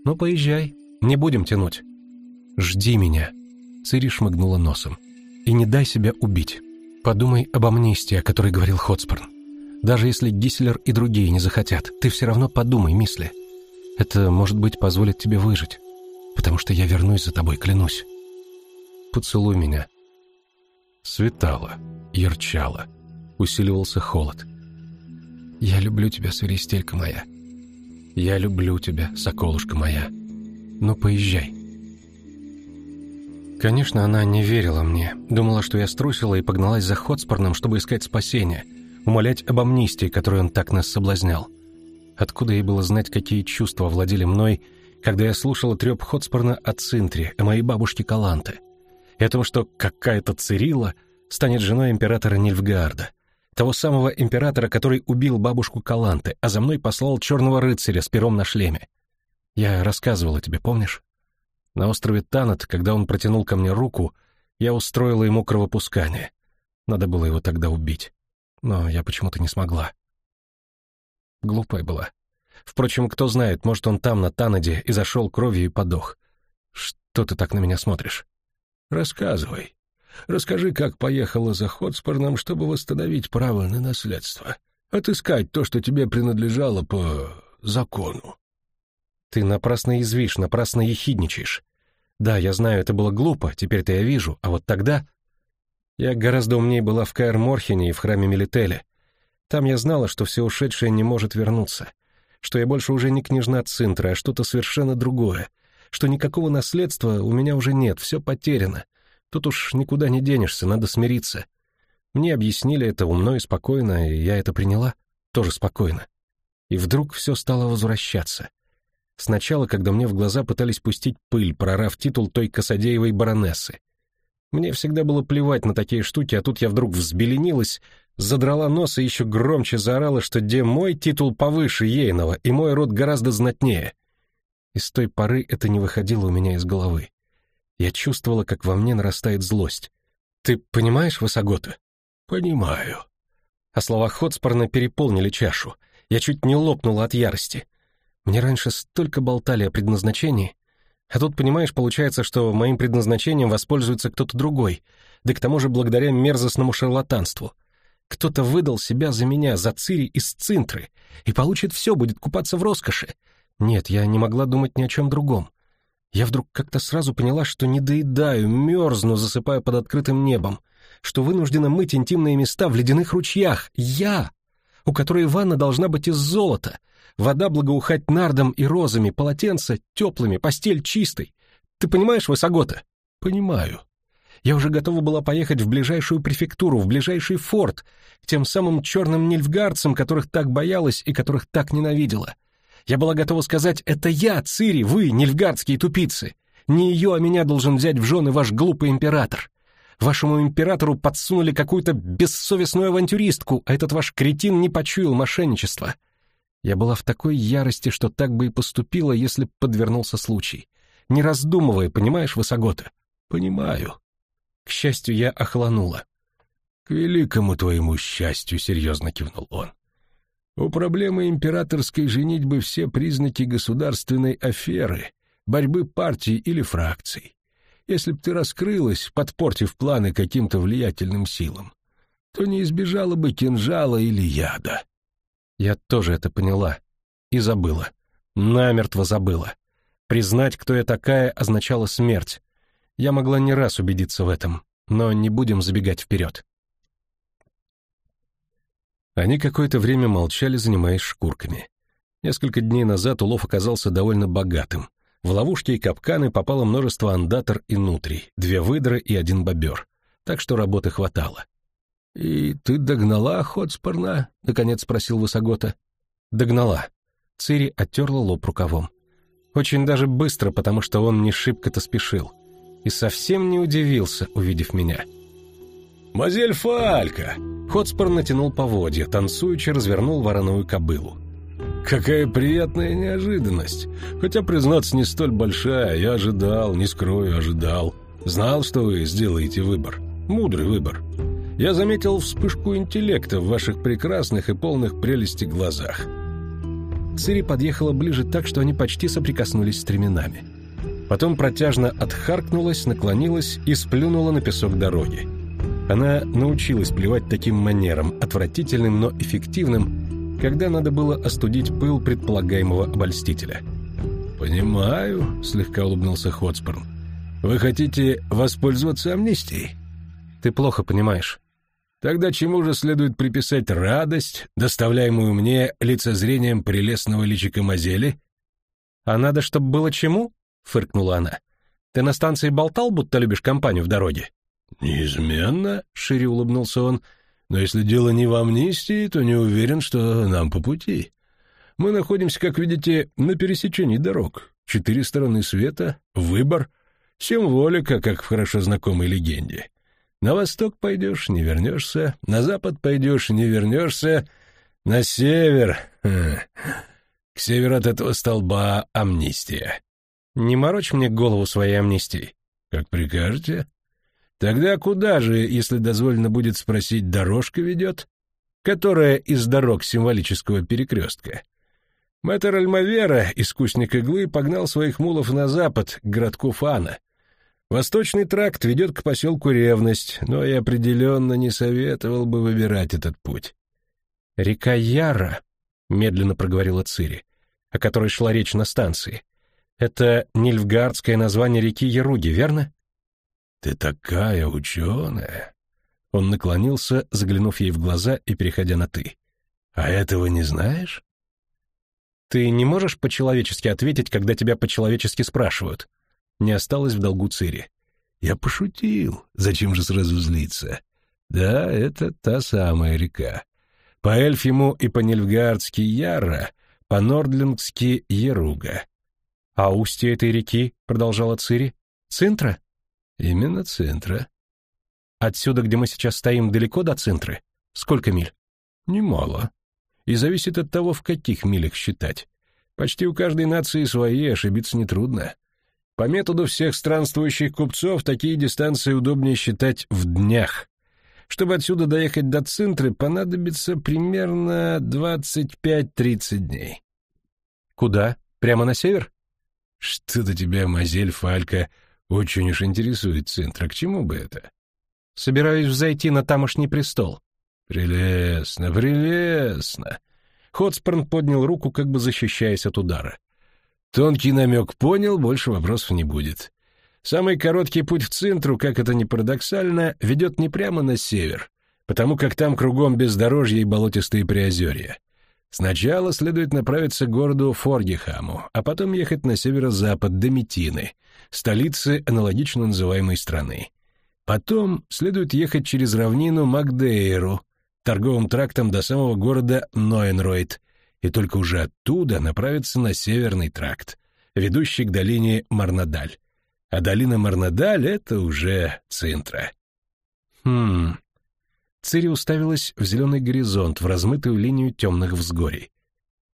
Ну, поезжай, не будем тянуть. Жди меня». Цири шмыгнула носом. «И не дай себя убить. Подумай об амнистии, о которой говорил Хотспорн. Даже если Гисселер и другие не захотят, ты все равно подумай, мисли. Это, может быть, позволит тебе выжить. Потому что я вернусь за тобой, клянусь. Поцелуй меня. Светало, ярчало, усиливался холод. Я люблю тебя, свиристелька моя. Я люблю тебя, соколушка моя. Ну, поезжай. Конечно, она не верила мне. Думала, что я струсила и погналась за Хотспорном, чтобы искать спасения — умолять об амнистии, которой он так нас соблазнял. Откуда ей было знать, какие чувства владели мной, когда я слушала треп Хотспорна о Цинтре, о моей бабушке Каланте, и о том, что какая-то Цирила станет женой императора Нильфгаарда, того самого императора, который убил бабушку Каланте, а за мной послал черного рыцаря с пером на шлеме. Я рассказывала тебе, помнишь? На острове Танат, когда он протянул ко мне руку, я устроила ему кровопускание. Надо было его тогда убить но я почему-то не смогла. Глупая была. Впрочем, кто знает, может, он там, на Танаде, и зашел кровью и подох. Что ты так на меня смотришь? Рассказывай. Расскажи, как поехала за Хотспорном, чтобы восстановить право на наследство. Отыскать то, что тебе принадлежало по закону. Ты напрасно язвишь, напрасно ехидничаешь. Да, я знаю, это было глупо, теперь-то я вижу, а вот тогда... Я гораздо умнее была в Каэр-Морхене и в храме Мелителе. Там я знала, что все ушедшее не может вернуться, что я больше уже не княжна Цинтра, а что-то совершенно другое, что никакого наследства у меня уже нет, все потеряно. Тут уж никуда не денешься, надо смириться. Мне объяснили это умно и спокойно, и я это приняла тоже спокойно. И вдруг все стало возвращаться. Сначала, когда мне в глаза пытались пустить пыль, прорав титул той косодеевой баронессы. Мне всегда было плевать на такие штуки, а тут я вдруг взбеленилась, задрала нос и еще громче заорала, что где мой титул повыше ейного, и мой род гораздо знатнее. И с той поры это не выходило у меня из головы. Я чувствовала, как во мне нарастает злость. «Ты понимаешь, Высогота?» «Понимаю». А слова Хотспорна переполнили чашу. Я чуть не лопнула от ярости. Мне раньше столько болтали о предназначении, а тут, понимаешь, получается, что моим предназначением воспользуется кто-то другой, да к тому же благодаря мерзостному шарлатанству. Кто-то выдал себя за меня, за Цири из Цинтры, и получит все, будет купаться в роскоши. Нет, я не могла думать ни о чем другом. Я вдруг как-то сразу поняла, что не доедаю, мерзну, засыпая под открытым небом, что вынуждена мыть интимные места в ледяных ручьях. Я, у которой ванна должна быть из золота, вода благоухать нардом и розами, полотенца теплыми, постель чистой. Ты понимаешь, Высогота? Понимаю. Я уже готова была поехать в ближайшую префектуру, в ближайший форт, к тем самым черным нильфгардцам, которых так боялась и которых так ненавидела. Я была готова сказать «Это я, Цири, вы, нильфгардские тупицы! Не ее, а меня должен взять в жены ваш глупый император! Вашему императору подсунули какую-то бессовестную авантюристку, а этот ваш кретин не почуял мошенничества!» Я была в такой ярости, что так бы и поступила, если б подвернулся случай. Не раздумывая, понимаешь, Высогота? Понимаю. К счастью, я охланула. К великому твоему счастью, серьезно кивнул он. У проблемы императорской женитьбы все признаки государственной аферы, борьбы партий или фракций. Если б ты раскрылась, подпортив планы каким-то влиятельным силам, то не избежала бы кинжала или яда. Я тоже это поняла. И забыла. Намертво забыла. Признать, кто я такая, означало смерть. Я могла не раз убедиться в этом, но не будем забегать вперед. Они какое-то время молчали, занимаясь шкурками. Несколько дней назад улов оказался довольно богатым. В ловушки и капканы попало множество андатор и нутрий, две выдры и один бобер. Так что работы хватало. «И ты догнала Хотспорна?» — наконец спросил Высогота. «Догнала». Цири оттерла лоб рукавом. Очень даже быстро, потому что он не шибко-то спешил. И совсем не удивился, увидев меня. «Мазель Фалька!» Хотспор натянул поводья, танцуючи развернул вороную кобылу. «Какая приятная неожиданность! Хотя, признаться, не столь большая. Я ожидал, не скрою, ожидал. Знал, что вы сделаете выбор. Мудрый выбор. Я заметил вспышку интеллекта в ваших прекрасных и полных прелести глазах». Цири подъехала ближе так, что они почти соприкоснулись стременами. Потом протяжно отхаркнулась, наклонилась и сплюнула на песок дороги. Она научилась плевать таким манером, отвратительным, но эффективным, когда надо было остудить пыл предполагаемого обольстителя. «Понимаю», — слегка улыбнулся Хотспорн. «Вы хотите воспользоваться амнистией?» «Ты плохо понимаешь». «Тогда чему же следует приписать радость, доставляемую мне лицезрением прелестного личика Мазели?» «А надо, чтобы было чему?» — фыркнула она. «Ты на станции болтал, будто любишь компанию в дороге?» «Неизменно», — шире улыбнулся он, — «но если дело не в амнистии, то не уверен, что нам по пути. Мы находимся, как видите, на пересечении дорог. Четыре стороны света, выбор, символика, как в хорошо знакомой легенде. На восток пойдешь — не вернешься, на запад пойдешь — не вернешься, на север... К северу от этого столба амнистия». «Не морочь мне голову своей амнистией». «Как прикажете?» Тогда куда же, если дозволено будет спросить, дорожка ведет? Которая из дорог символического перекрестка? Мэтр Альмавера, искусник иглы, погнал своих мулов на запад, к городку Фана. Восточный тракт ведет к поселку Ревность, но я определенно не советовал бы выбирать этот путь. «Река Яра», — медленно проговорила Цири, о которой шла речь на станции. «Это нильфгардское название реки Яруги, верно?» «Ты такая ученая!» Он наклонился, заглянув ей в глаза и переходя на «ты». «А этого не знаешь?» «Ты не можешь по-человечески ответить, когда тебя по-человечески спрашивают?» Не осталось в долгу Цири. «Я пошутил. Зачем же сразу злиться? Да, это та самая река. По-эльфиму и по-нильфгардски Яра, по-нордлингски Еруга. А устье этой реки, продолжала Цири, Цинтра? Именно Цинтра. Отсюда, где мы сейчас стоим, далеко до Цинтры? Сколько миль? Немало. И зависит от того, в каких милях считать. Почти у каждой нации свои, ошибиться нетрудно. По методу всех странствующих купцов такие дистанции удобнее считать в днях. Чтобы отсюда доехать до Цинтры, понадобится примерно 25-30 дней. Куда? Прямо на север? Что-то тебя, Мазель Фалька, очень уж интересует Цинтра. К чему бы это? Собираюсь взойти на тамошний престол. Прелестно, прелестно. Хотспорн поднял руку, как бы защищаясь от удара. Тонкий намек понял, больше вопросов не будет. Самый короткий путь в Цинтру, как это ни парадоксально, ведет не прямо на север, потому как там кругом бездорожье и болотистые приозерья. Сначала следует направиться к городу Форгихаму, а потом ехать на северо-запад до Метины, столицы аналогично называемой страны. Потом следует ехать через равнину Макдейру, торговым трактом до самого города Нойенройд, и только уже оттуда направиться на северный тракт, ведущий к долине Марнадаль. А долина Марнадаль — это уже Цинтра. Хм. Цири уставилась в зеленый горизонт, в размытую линию темных взгорий.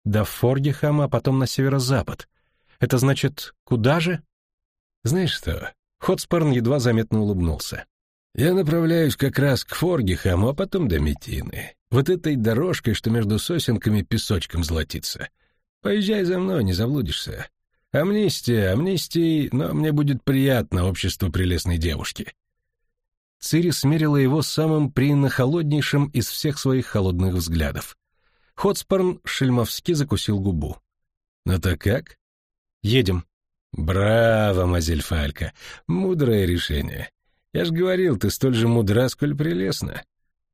До Форгехама, а потом на северо-запад. Это значит, куда же? Знаешь что, Хотспорн едва заметно улыбнулся. Я направляюсь как раз к Форгихаму, а потом до Метины. Вот этой дорожкой, что между сосенками песочком золотится. Поезжай за мной, не заблудишься. Амнистия, амнистии, но мне будет приятно общество прелестной девушки. Цири смерила его самым принахолоднейшим из всех своих холодных взглядов. Хотспорн шельмовски закусил губу. «Ну так как?» «Едем». «Браво, мазель Фалька! Мудрое решение. Я же говорил, ты столь же мудра, сколь прелестна.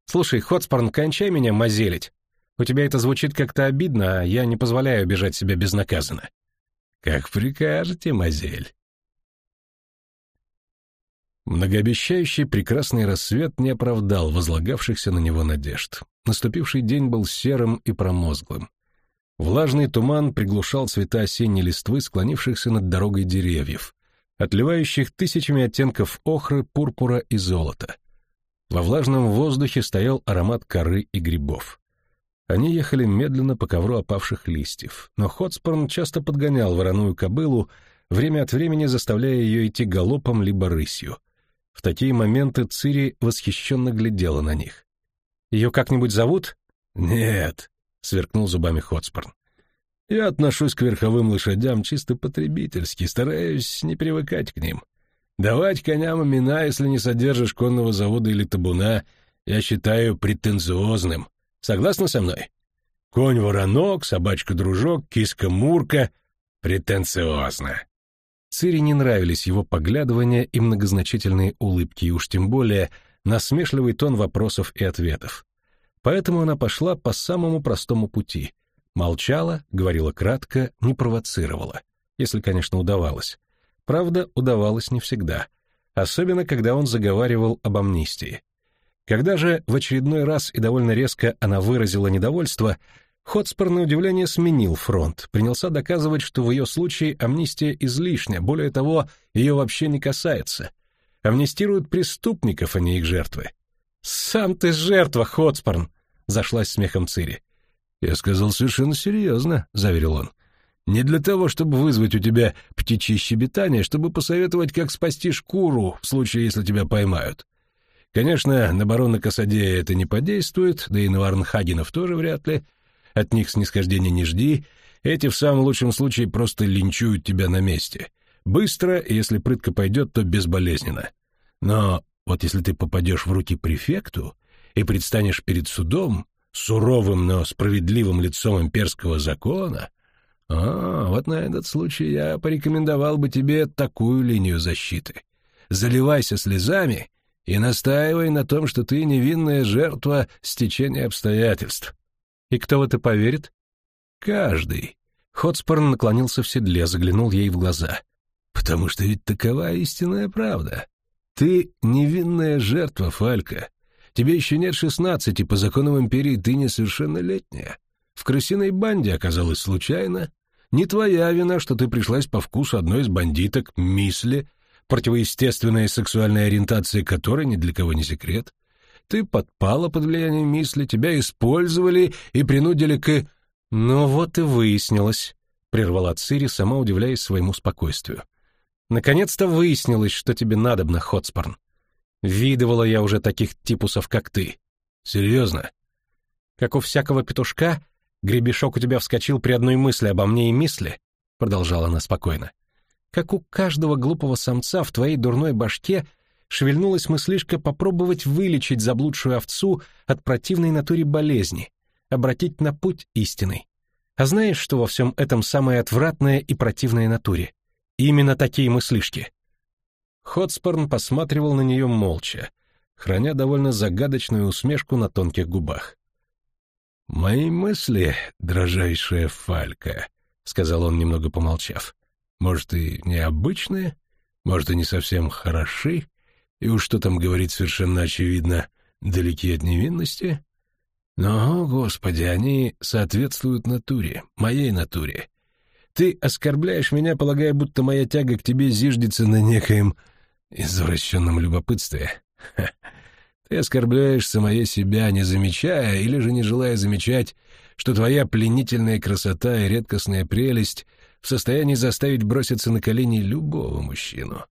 Слушай, Хотспорн, кончай меня мазелить. У тебя это звучит как-то обидно, а я не позволяю бежать себя безнаказанно. Как прикажете, мазель. Многообещающий прекрасный рассвет не оправдал возлагавшихся на него надежд. Наступивший день был серым и промозглым. Влажный туман приглушал цвета осенней листвы, склонившихся над дорогой деревьев, отливающих тысячами оттенков охры, пурпура и золота. Во влажном воздухе стоял аромат коры и грибов. Они ехали медленно по ковру опавших листьев, но Хотспорн часто подгонял вороную кобылу, время от времени заставляя ее идти галопом либо рысью. В такие моменты Цири восхищенно глядела на них. «Ее как-нибудь зовут?» «Нет», — сверкнул зубами Хотспорн. Я отношусь к верховым лошадям чисто потребительски, стараюсь не привыкать к ним. Давать коням имена, если не содержишь конного завода или табуна, я считаю претенциозным. Согласна со мной? Конь-воронок, собачка-дружок, киска-мурка — претенциозно. Цири не нравились его поглядывания и многозначительные улыбки, и уж тем более насмешливый тон вопросов и ответов. Поэтому она пошла по самому простому пути, Молчала, говорила кратко, не провоцировала, если, конечно, удавалось. Правда, удавалось не всегда, особенно когда он заговаривал об амнистии. Когда же в очередной раз и довольно резко она выразила недовольство, Хотспор на удивление сменил фронт, принялся доказывать, что в ее случае амнистия излишня, более того, ее вообще не касается. Амнистируют преступников, а не их жертвы. «Сам ты жертва, Хотспорн!» — зашлась смехом Цири. «Я сказал совершенно серьезно», — заверил он. «Не для того, чтобы вызвать у тебя птичье щебетание, чтобы посоветовать, как спасти шкуру в случае, если тебя поймают. Конечно, на барона Касадея это не подействует, да и на Варнхагенов тоже вряд ли. От них снисхождения не жди. Эти в самом лучшем случае просто линчуют тебя на месте. Быстро, если прытко пойдет, то безболезненно. Но вот если ты попадешь в руки префекту и предстанешь перед судом, суровым, но справедливым лицом имперского закона, а, вот на этот случай я порекомендовал бы тебе такую линию защиты. Заливайся слезами и настаивай на том, что ты невинная жертва стечения обстоятельств. И кто в это поверит? Каждый. Хотспорн наклонился в седле, заглянул ей в глаза. Потому что ведь такова истинная правда. Ты невинная жертва, Фалька. Тебе еще нет шестнадцати, по законам империи ты несовершеннолетняя. В крысиной банде оказалось случайно. Не твоя вина, что ты пришлась по вкусу одной из бандиток, Мисли, противоестественная сексуальная ориентация которой ни для кого не секрет. Ты подпала под влиянием Мисли, тебя использовали и принудили к... «Ну вот и выяснилось», — прервала Цири, сама удивляясь своему спокойствию. «Наконец-то выяснилось, что тебе надобно, Хотспорн. Видывала я уже таких типусов, как ты. Серьезно? Как у всякого петушка, гребешок у тебя вскочил при одной мысли обо мне и мисли, продолжала она спокойно. Как у каждого глупого самца в твоей дурной башке шевельнулась мыслишка попробовать вылечить заблудшую овцу от противной натуре болезни, обратить на путь истинный. А знаешь, что во всем этом самое отвратное и противное натуре? Именно такие мыслишки. Хотспорн посматривал на нее молча, храня довольно загадочную усмешку на тонких губах. «Мои мысли, дрожайшая фалька», — сказал он, немного помолчав, — «может, и необычные, может, и не совсем хороши, и уж что там говорить совершенно очевидно, далеки от невинности, но, господи, они соответствуют натуре, моей натуре. Ты оскорбляешь меня, полагая, будто моя тяга к тебе зиждется на некоем извращенном любопытстве. Ха. Ты оскорбляешь самое себя, не замечая или же не желая замечать, что твоя пленительная красота и редкостная прелесть в состоянии заставить броситься на колени любого мужчину.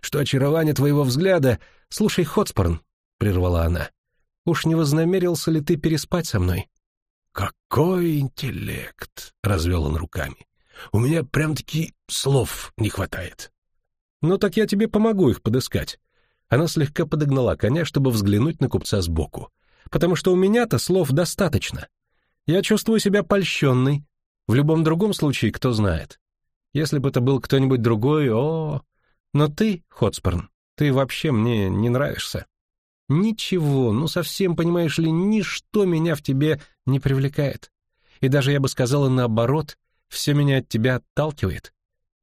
Что очарование твоего взгляда... Слушай, Хотспорн, — прервала она, — уж не вознамерился ли ты переспать со мной? Какой интеллект! — развел он руками. У меня прям-таки слов не хватает. Ну так я тебе помогу их подыскать. Она слегка подогнала коня, чтобы взглянуть на купца сбоку. Потому что у меня-то слов достаточно. Я чувствую себя польщенной. В любом другом случае, кто знает. Если бы это был кто-нибудь другой, о... Но ты, Хотспорн, ты вообще мне не нравишься. Ничего, ну совсем, понимаешь ли, ничто меня в тебе не привлекает. И даже я бы сказала наоборот, все меня от тебя отталкивает.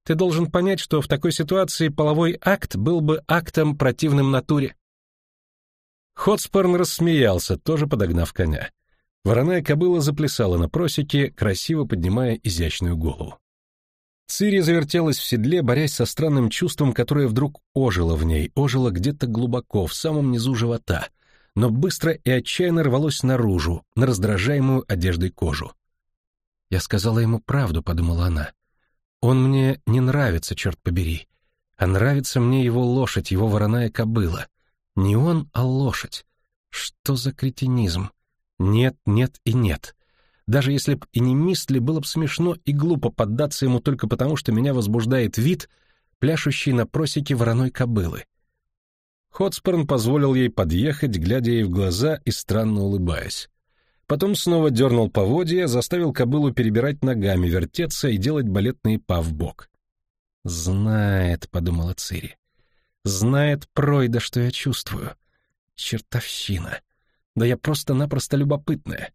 Ты должен понять, что в такой ситуации половой акт был бы актом противным натуре. Хотспорн рассмеялся, тоже подогнав коня. Вороная кобыла заплясала на просеке, красиво поднимая изящную голову. Цири завертелась в седле, борясь со странным чувством, которое вдруг ожило в ней, ожило где-то глубоко, в самом низу живота, но быстро и отчаянно рвалось наружу, на раздражаемую одеждой кожу. «Я сказала ему правду», — подумала она. Он мне не нравится, черт побери. А нравится мне его лошадь, его вороная кобыла. Не он, а лошадь. Что за кретинизм? Нет, нет и нет. Даже если б и не Мистли, было бы смешно и глупо поддаться ему только потому, что меня возбуждает вид, пляшущий на просеке вороной кобылы. Хотспорн позволил ей подъехать, глядя ей в глаза и странно улыбаясь. Потом снова дернул поводья, заставил кобылу перебирать ногами, вертеться и делать балетные па в бок. «Знает», — подумала Цири. «Знает Пройда, что я чувствую. Чертовщина. Да я просто-напросто любопытная».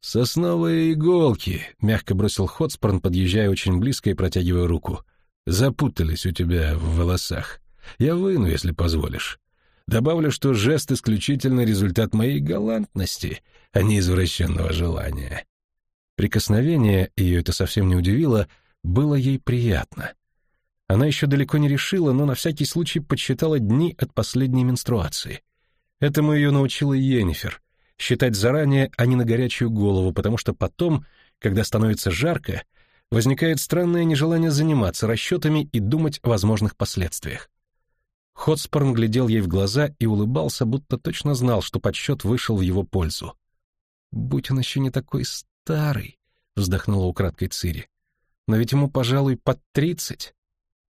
«Сосновые иголки», — мягко бросил Хотспорн, подъезжая очень близко и протягивая руку. «Запутались у тебя в волосах. Я выну, если позволишь. Добавлю, что жест исключительно результат моей галантности, а не извращенного желания. Прикосновение, ее это совсем не удивило, было ей приятно. Она еще далеко не решила, но на всякий случай подсчитала дни от последней менструации. Этому ее научила Йеннифер — считать заранее, а не на горячую голову, потому что потом, когда становится жарко, возникает странное нежелание заниматься расчетами и думать о возможных последствиях. Хотспорн глядел ей в глаза и улыбался, будто точно знал, что подсчет вышел в его пользу. «Будь он еще не такой старый», — вздохнула украдкой Цири. «Но ведь ему, пожалуй, под тридцать».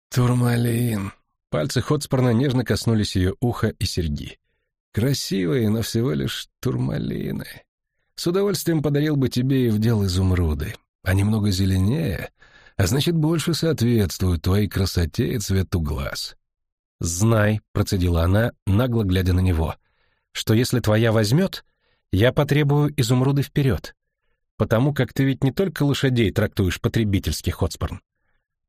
«Турмалин». Пальцы Хотспорна нежно коснулись ее уха и серьги. «Красивые, но всего лишь турмалины. С удовольствием подарил бы тебе и вдел изумруды. А немного зеленее, а значит, больше соответствуют твоей красоте и цвету глаз». «Знай», — процедила она, нагло глядя на него, «что если твоя возьмет, я потребую изумруды вперед, потому как ты ведь не только лошадей трактуешь потребительски, Хотспорн.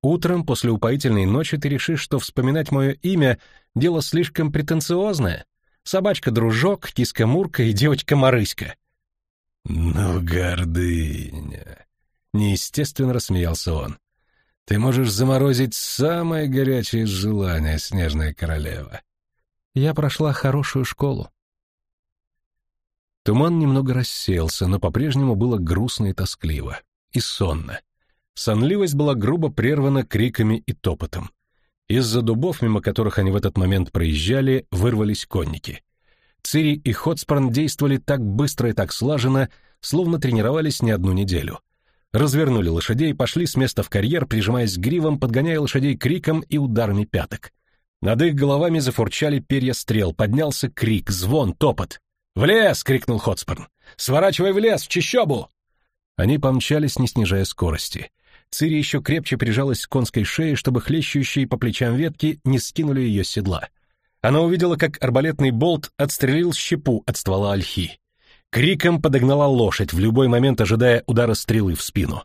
Утром после упоительной ночи ты решишь, что вспоминать мое имя — дело слишком претенциозное, Собачка-дружок, киска-мурка и девочка-марыська. «Ну, гордыня!» — неестественно рассмеялся он. «Ты можешь заморозить самое горячее желание, снежная королева». Я прошла хорошую школу. Туман немного рассеялся, но по-прежнему было грустно и тоскливо. И сонно. Сонливость была грубо прервана криками и топотом. Из-за дубов, мимо которых они в этот момент проезжали, вырвались конники. Цири и Хотспорн действовали так быстро и так слаженно, словно тренировались не одну неделю. Развернули лошадей и пошли с места в карьер, прижимаясь к гривам, подгоняя лошадей криком и ударами пяток. Над их головами зафурчали перья стрел, поднялся крик, звон, топот. «В лес!» — крикнул Хотспорн. «Сворачивай в лес, в чищобу!» Они помчались, не снижая скорости. Цири еще крепче прижалась к конской шее, чтобы хлещущие по плечам ветки не скинули ее седла. Она увидела, как арбалетный болт отстрелил щепу от ствола ольхи. Криком подогнала лошадь, в любой момент ожидая удара стрелы в спину.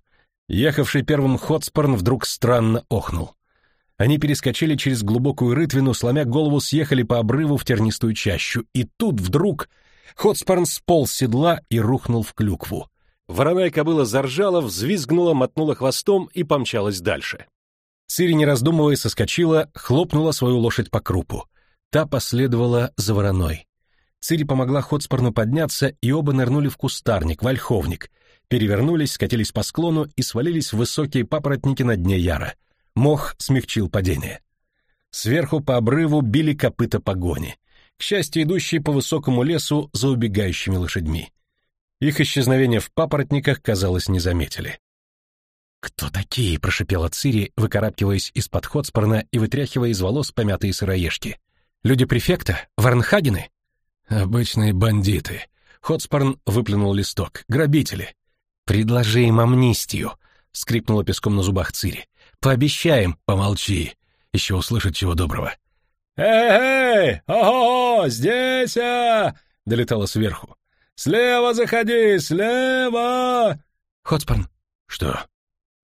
Ехавший первым Хотспорн вдруг странно охнул. Они перескочили через глубокую рытвину, сломя голову, съехали по обрыву в тернистую чащу, и тут вдруг Хотспарн сполз с седла и рухнул в клюкву. Вороная кобыла заржала, взвизгнула, мотнула хвостом и помчалась дальше. Цири, не раздумывая, соскочила, хлопнула свою лошадь по крупу. Та последовала за вороной. Цири помогла Хотспорну подняться, и оба нырнули в кустарник, в ольховник, перевернулись, скатились по склону и свалились в высокие папоротники на дне яра — Мох смягчил падение. Сверху по обрыву били копыта погони, к счастью, идущие по высокому лесу за убегающими лошадьми. Их исчезновение в папоротниках, казалось, не заметили. «Кто такие?» — прошипела Цири, выкарабкиваясь из-под Хотспорна и вытряхивая из волос помятые сыроежки. «Люди префекта? Варнхагены?» «Обычные бандиты». Хотспорн выплюнул листок. «Грабители». «Предложи им амнистию», — скрипнула песком на зубах Цири. Пообещаем, помолчи. Еще услышать чего доброго. «Эй-эй! Ого! Здесь, а!» — долетало сверху. «Слева заходи! Слева!» «Хотспорн!» «Что?»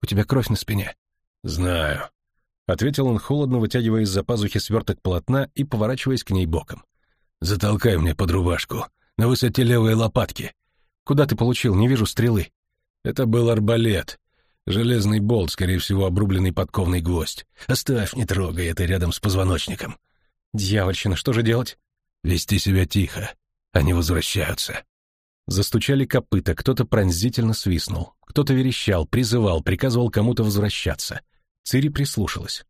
«У тебя кровь на спине». «Знаю», — ответил он холодно, вытягивая из-за пазухи сверток полотна и поворачиваясь к ней боком. «Затолкай мне под рубашку, на высоте левой лопатки». «Куда ты получил? Не вижу стрелы». «Это был арбалет. Железный болт, скорее всего, обрубленный подковный гвоздь. Оставь, не трогай это рядом с позвоночником. Дьявольщина, что же делать? Вести себя тихо. Они возвращаются. Застучали копыта, кто-то пронзительно свистнул, кто-то верещал, призывал, приказывал кому-то возвращаться. Цири прислушалась.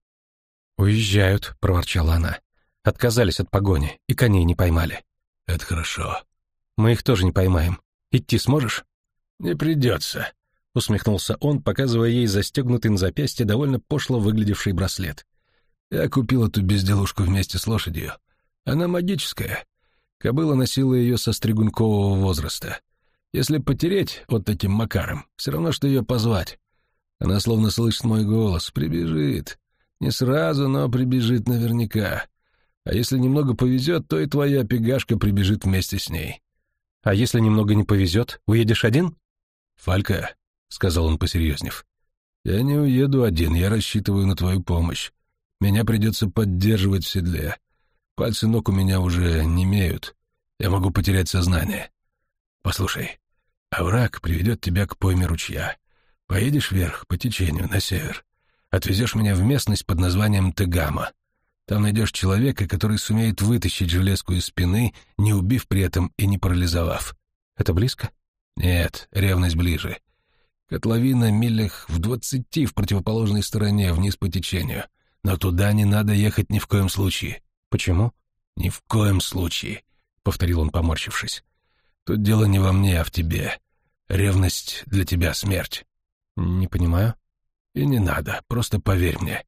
«Уезжают», — проворчала она. «Отказались от погони, и коней не поймали». «Это хорошо». «Мы их тоже не поймаем. Идти сможешь?» «Не придется», усмехнулся он, показывая ей застегнутый на запястье довольно пошло выглядевший браслет. Я купил эту безделушку вместе с лошадью. Она магическая. Кобыла носила ее со стригункового возраста. Если потереть вот таким макаром, все равно, что ее позвать. Она словно слышит мой голос, прибежит. Не сразу, но прибежит наверняка. А если немного повезет, то и твоя пегашка прибежит вместе с ней. А если немного не повезет, уедешь один? Фалька, — сказал он, посерьезнев. «Я не уеду один, я рассчитываю на твою помощь. Меня придется поддерживать в седле. Пальцы ног у меня уже не имеют. Я могу потерять сознание. Послушай, овраг приведет тебя к пойме ручья. Поедешь вверх, по течению, на север. Отвезешь меня в местность под названием Тегама. Там найдешь человека, который сумеет вытащить железку из спины, не убив при этом и не парализовав. Это близко? Нет, ревность ближе. Котловина милях в двадцати в противоположной стороне, вниз по течению. Но туда не надо ехать ни в коем случае. Почему? Ни в коем случае, — повторил он, поморщившись. Тут дело не во мне, а в тебе. Ревность для тебя смерть. Не понимаю. И не надо, просто поверь мне.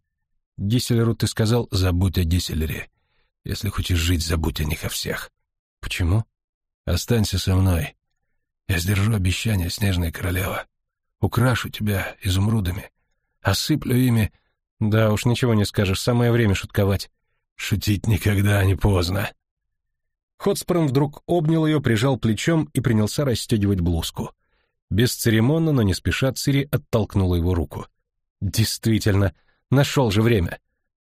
Гисселеру ты сказал, забудь о Гисселере. Если хочешь жить, забудь о них о всех. Почему? Останься со мной. Я сдержу обещание, Снежная Королева. Украшу тебя изумрудами. Осыплю ими... Да уж, ничего не скажешь, самое время шутковать. Шутить никогда не поздно. Хотспром вдруг обнял ее, прижал плечом и принялся расстегивать блузку. Бесцеремонно, но не спеша, Цири оттолкнула его руку. «Действительно, нашел же время».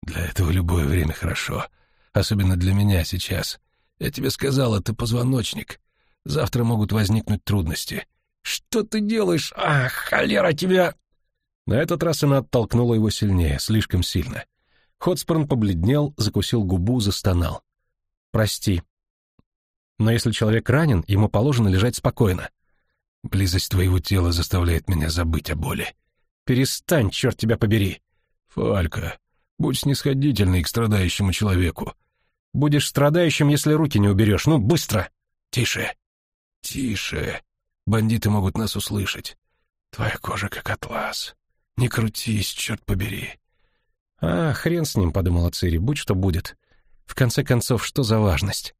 «Для этого любое время хорошо. Особенно для меня сейчас. Я тебе сказал, это позвоночник. Завтра могут возникнуть трудности. Что ты делаешь? Ах, холера тебя!» На этот раз она оттолкнула его сильнее, слишком сильно. Хотспорн побледнел, закусил губу, застонал. «Прости. Но если человек ранен, ему положено лежать спокойно». «Близость твоего тела заставляет меня забыть о боли». «Перестань, черт тебя побери!» «Фалька, будь снисходительный к страдающему человеку». «Будешь страдающим, если руки не уберешь. Ну, быстро!» «Тише! Тише! Бандиты могут нас услышать. Твоя кожа как атлас. Не крутись, черт побери. А, хрен с ним, подумала Цири, будь что будет. В конце концов, что за важность?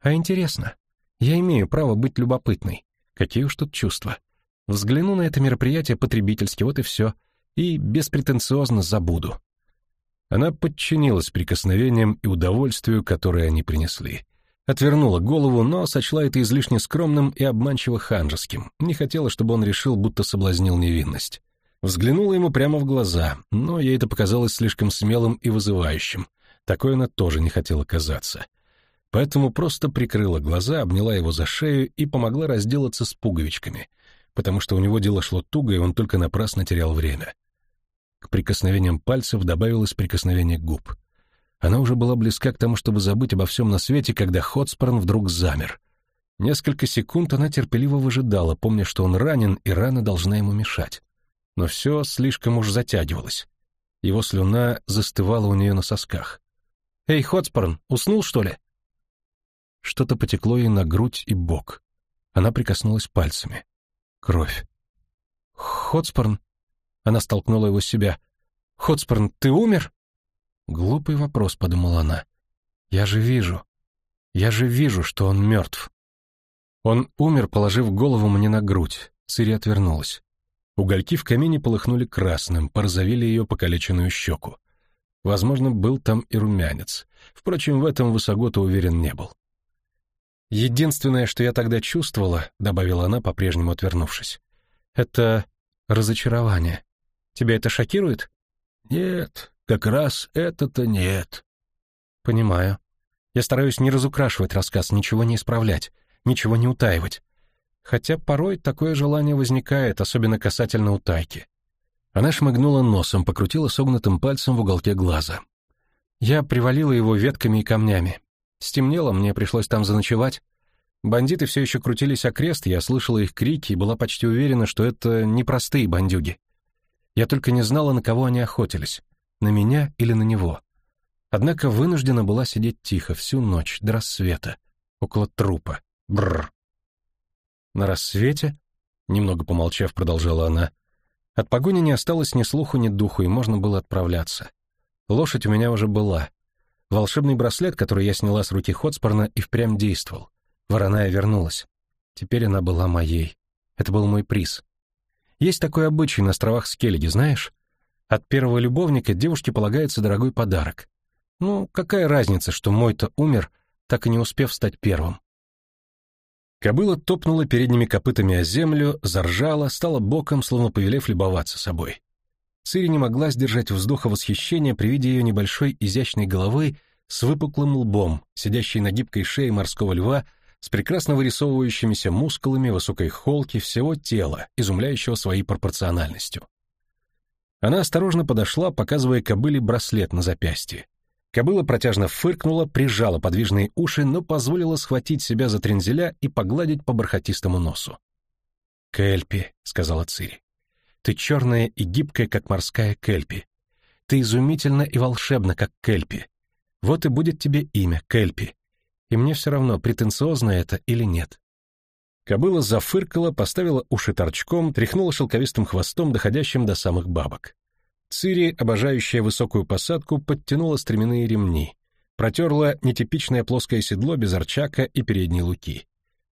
А интересно. Я имею право быть любопытной. Какие уж тут чувства. Взгляну на это мероприятие потребительски, вот и все. И беспретенциозно забуду. Она подчинилась прикосновениям и удовольствию, которые они принесли. Отвернула голову, но сочла это излишне скромным и обманчиво ханжеским. Не хотела, чтобы он решил, будто соблазнил невинность. Взглянула ему прямо в глаза, но ей это показалось слишком смелым и вызывающим. Такой она тоже не хотела казаться. Поэтому просто прикрыла глаза, обняла его за шею и помогла разделаться с пуговичками, потому что у него дело шло туго, и он только напрасно терял время. К прикосновениям пальцев добавилось прикосновение губ. Она уже была близка к тому, чтобы забыть обо всем на свете, когда Хотспорн вдруг замер. Несколько секунд она терпеливо выжидала, помня, что он ранен, и рана должна ему мешать. Но все слишком уж затягивалось. Его слюна застывала у нее на сосках. «Эй, Хотспорн, уснул, что ли?» Что-то потекло ей на грудь и бок. Она прикоснулась пальцами. Кровь. «Хотспорн?» Она столкнула его с себя. «Хотспорн, ты умер?» Глупый вопрос, подумала она. Я же вижу. Я же вижу, что он мертв. Он умер, положив голову мне на грудь. Цири отвернулась. Угольки в камине полыхнули красным, порозовели ее покалеченную щеку. Возможно, был там и румянец. Впрочем, в этом Высогота уверен не был. «Единственное, что я тогда чувствовала», — добавила она, по-прежнему отвернувшись, — «это разочарование. Тебя это шокирует?» «Нет, как раз это-то нет. Понимаю. Я стараюсь не разукрашивать рассказ, ничего не исправлять, ничего не утаивать. Хотя порой такое желание возникает, особенно касательно утайки. Она шмыгнула носом, покрутила согнутым пальцем в уголке глаза. Я привалила его ветками и камнями. Стемнело, мне пришлось там заночевать. Бандиты все еще крутились окрест, я слышала их крики и была почти уверена, что это непростые бандюги. Я только не знала, на кого они охотились на меня или на него. Однако вынуждена была сидеть тихо всю ночь до рассвета, около трупа. Бррр. На рассвете, немного помолчав, продолжала она, от погони не осталось ни слуху, ни духу, и можно было отправляться. Лошадь у меня уже была. Волшебный браслет, который я сняла с руки Хотспорна, и впрямь действовал. Вороная вернулась. Теперь она была моей. Это был мой приз. Есть такой обычай на островах Скеллиги, знаешь? От первого любовника девушке полагается дорогой подарок. Ну, какая разница, что мой-то умер, так и не успев стать первым. Кобыла топнула передними копытами о землю, заржала, стала боком, словно повелев любоваться собой. Цири не могла сдержать вздоха восхищения при виде ее небольшой изящной головы с выпуклым лбом, сидящей на гибкой шее морского льва, с прекрасно вырисовывающимися мускулами, высокой холки всего тела, изумляющего своей пропорциональностью. Она осторожно подошла, показывая кобыле браслет на запястье. Кобыла протяжно фыркнула, прижала подвижные уши, но позволила схватить себя за трензеля и погладить по бархатистому носу. «Кельпи», — сказала Цири, — «ты черная и гибкая, как морская Кельпи. Ты изумительна и волшебна, как Кельпи. Вот и будет тебе имя, Кельпи. И мне все равно, претенциозно это или нет. Кобыла зафыркала, поставила уши торчком, тряхнула шелковистым хвостом, доходящим до самых бабок. Цири, обожающая высокую посадку, подтянула стременные ремни, протерла нетипичное плоское седло без арчака и передней луки,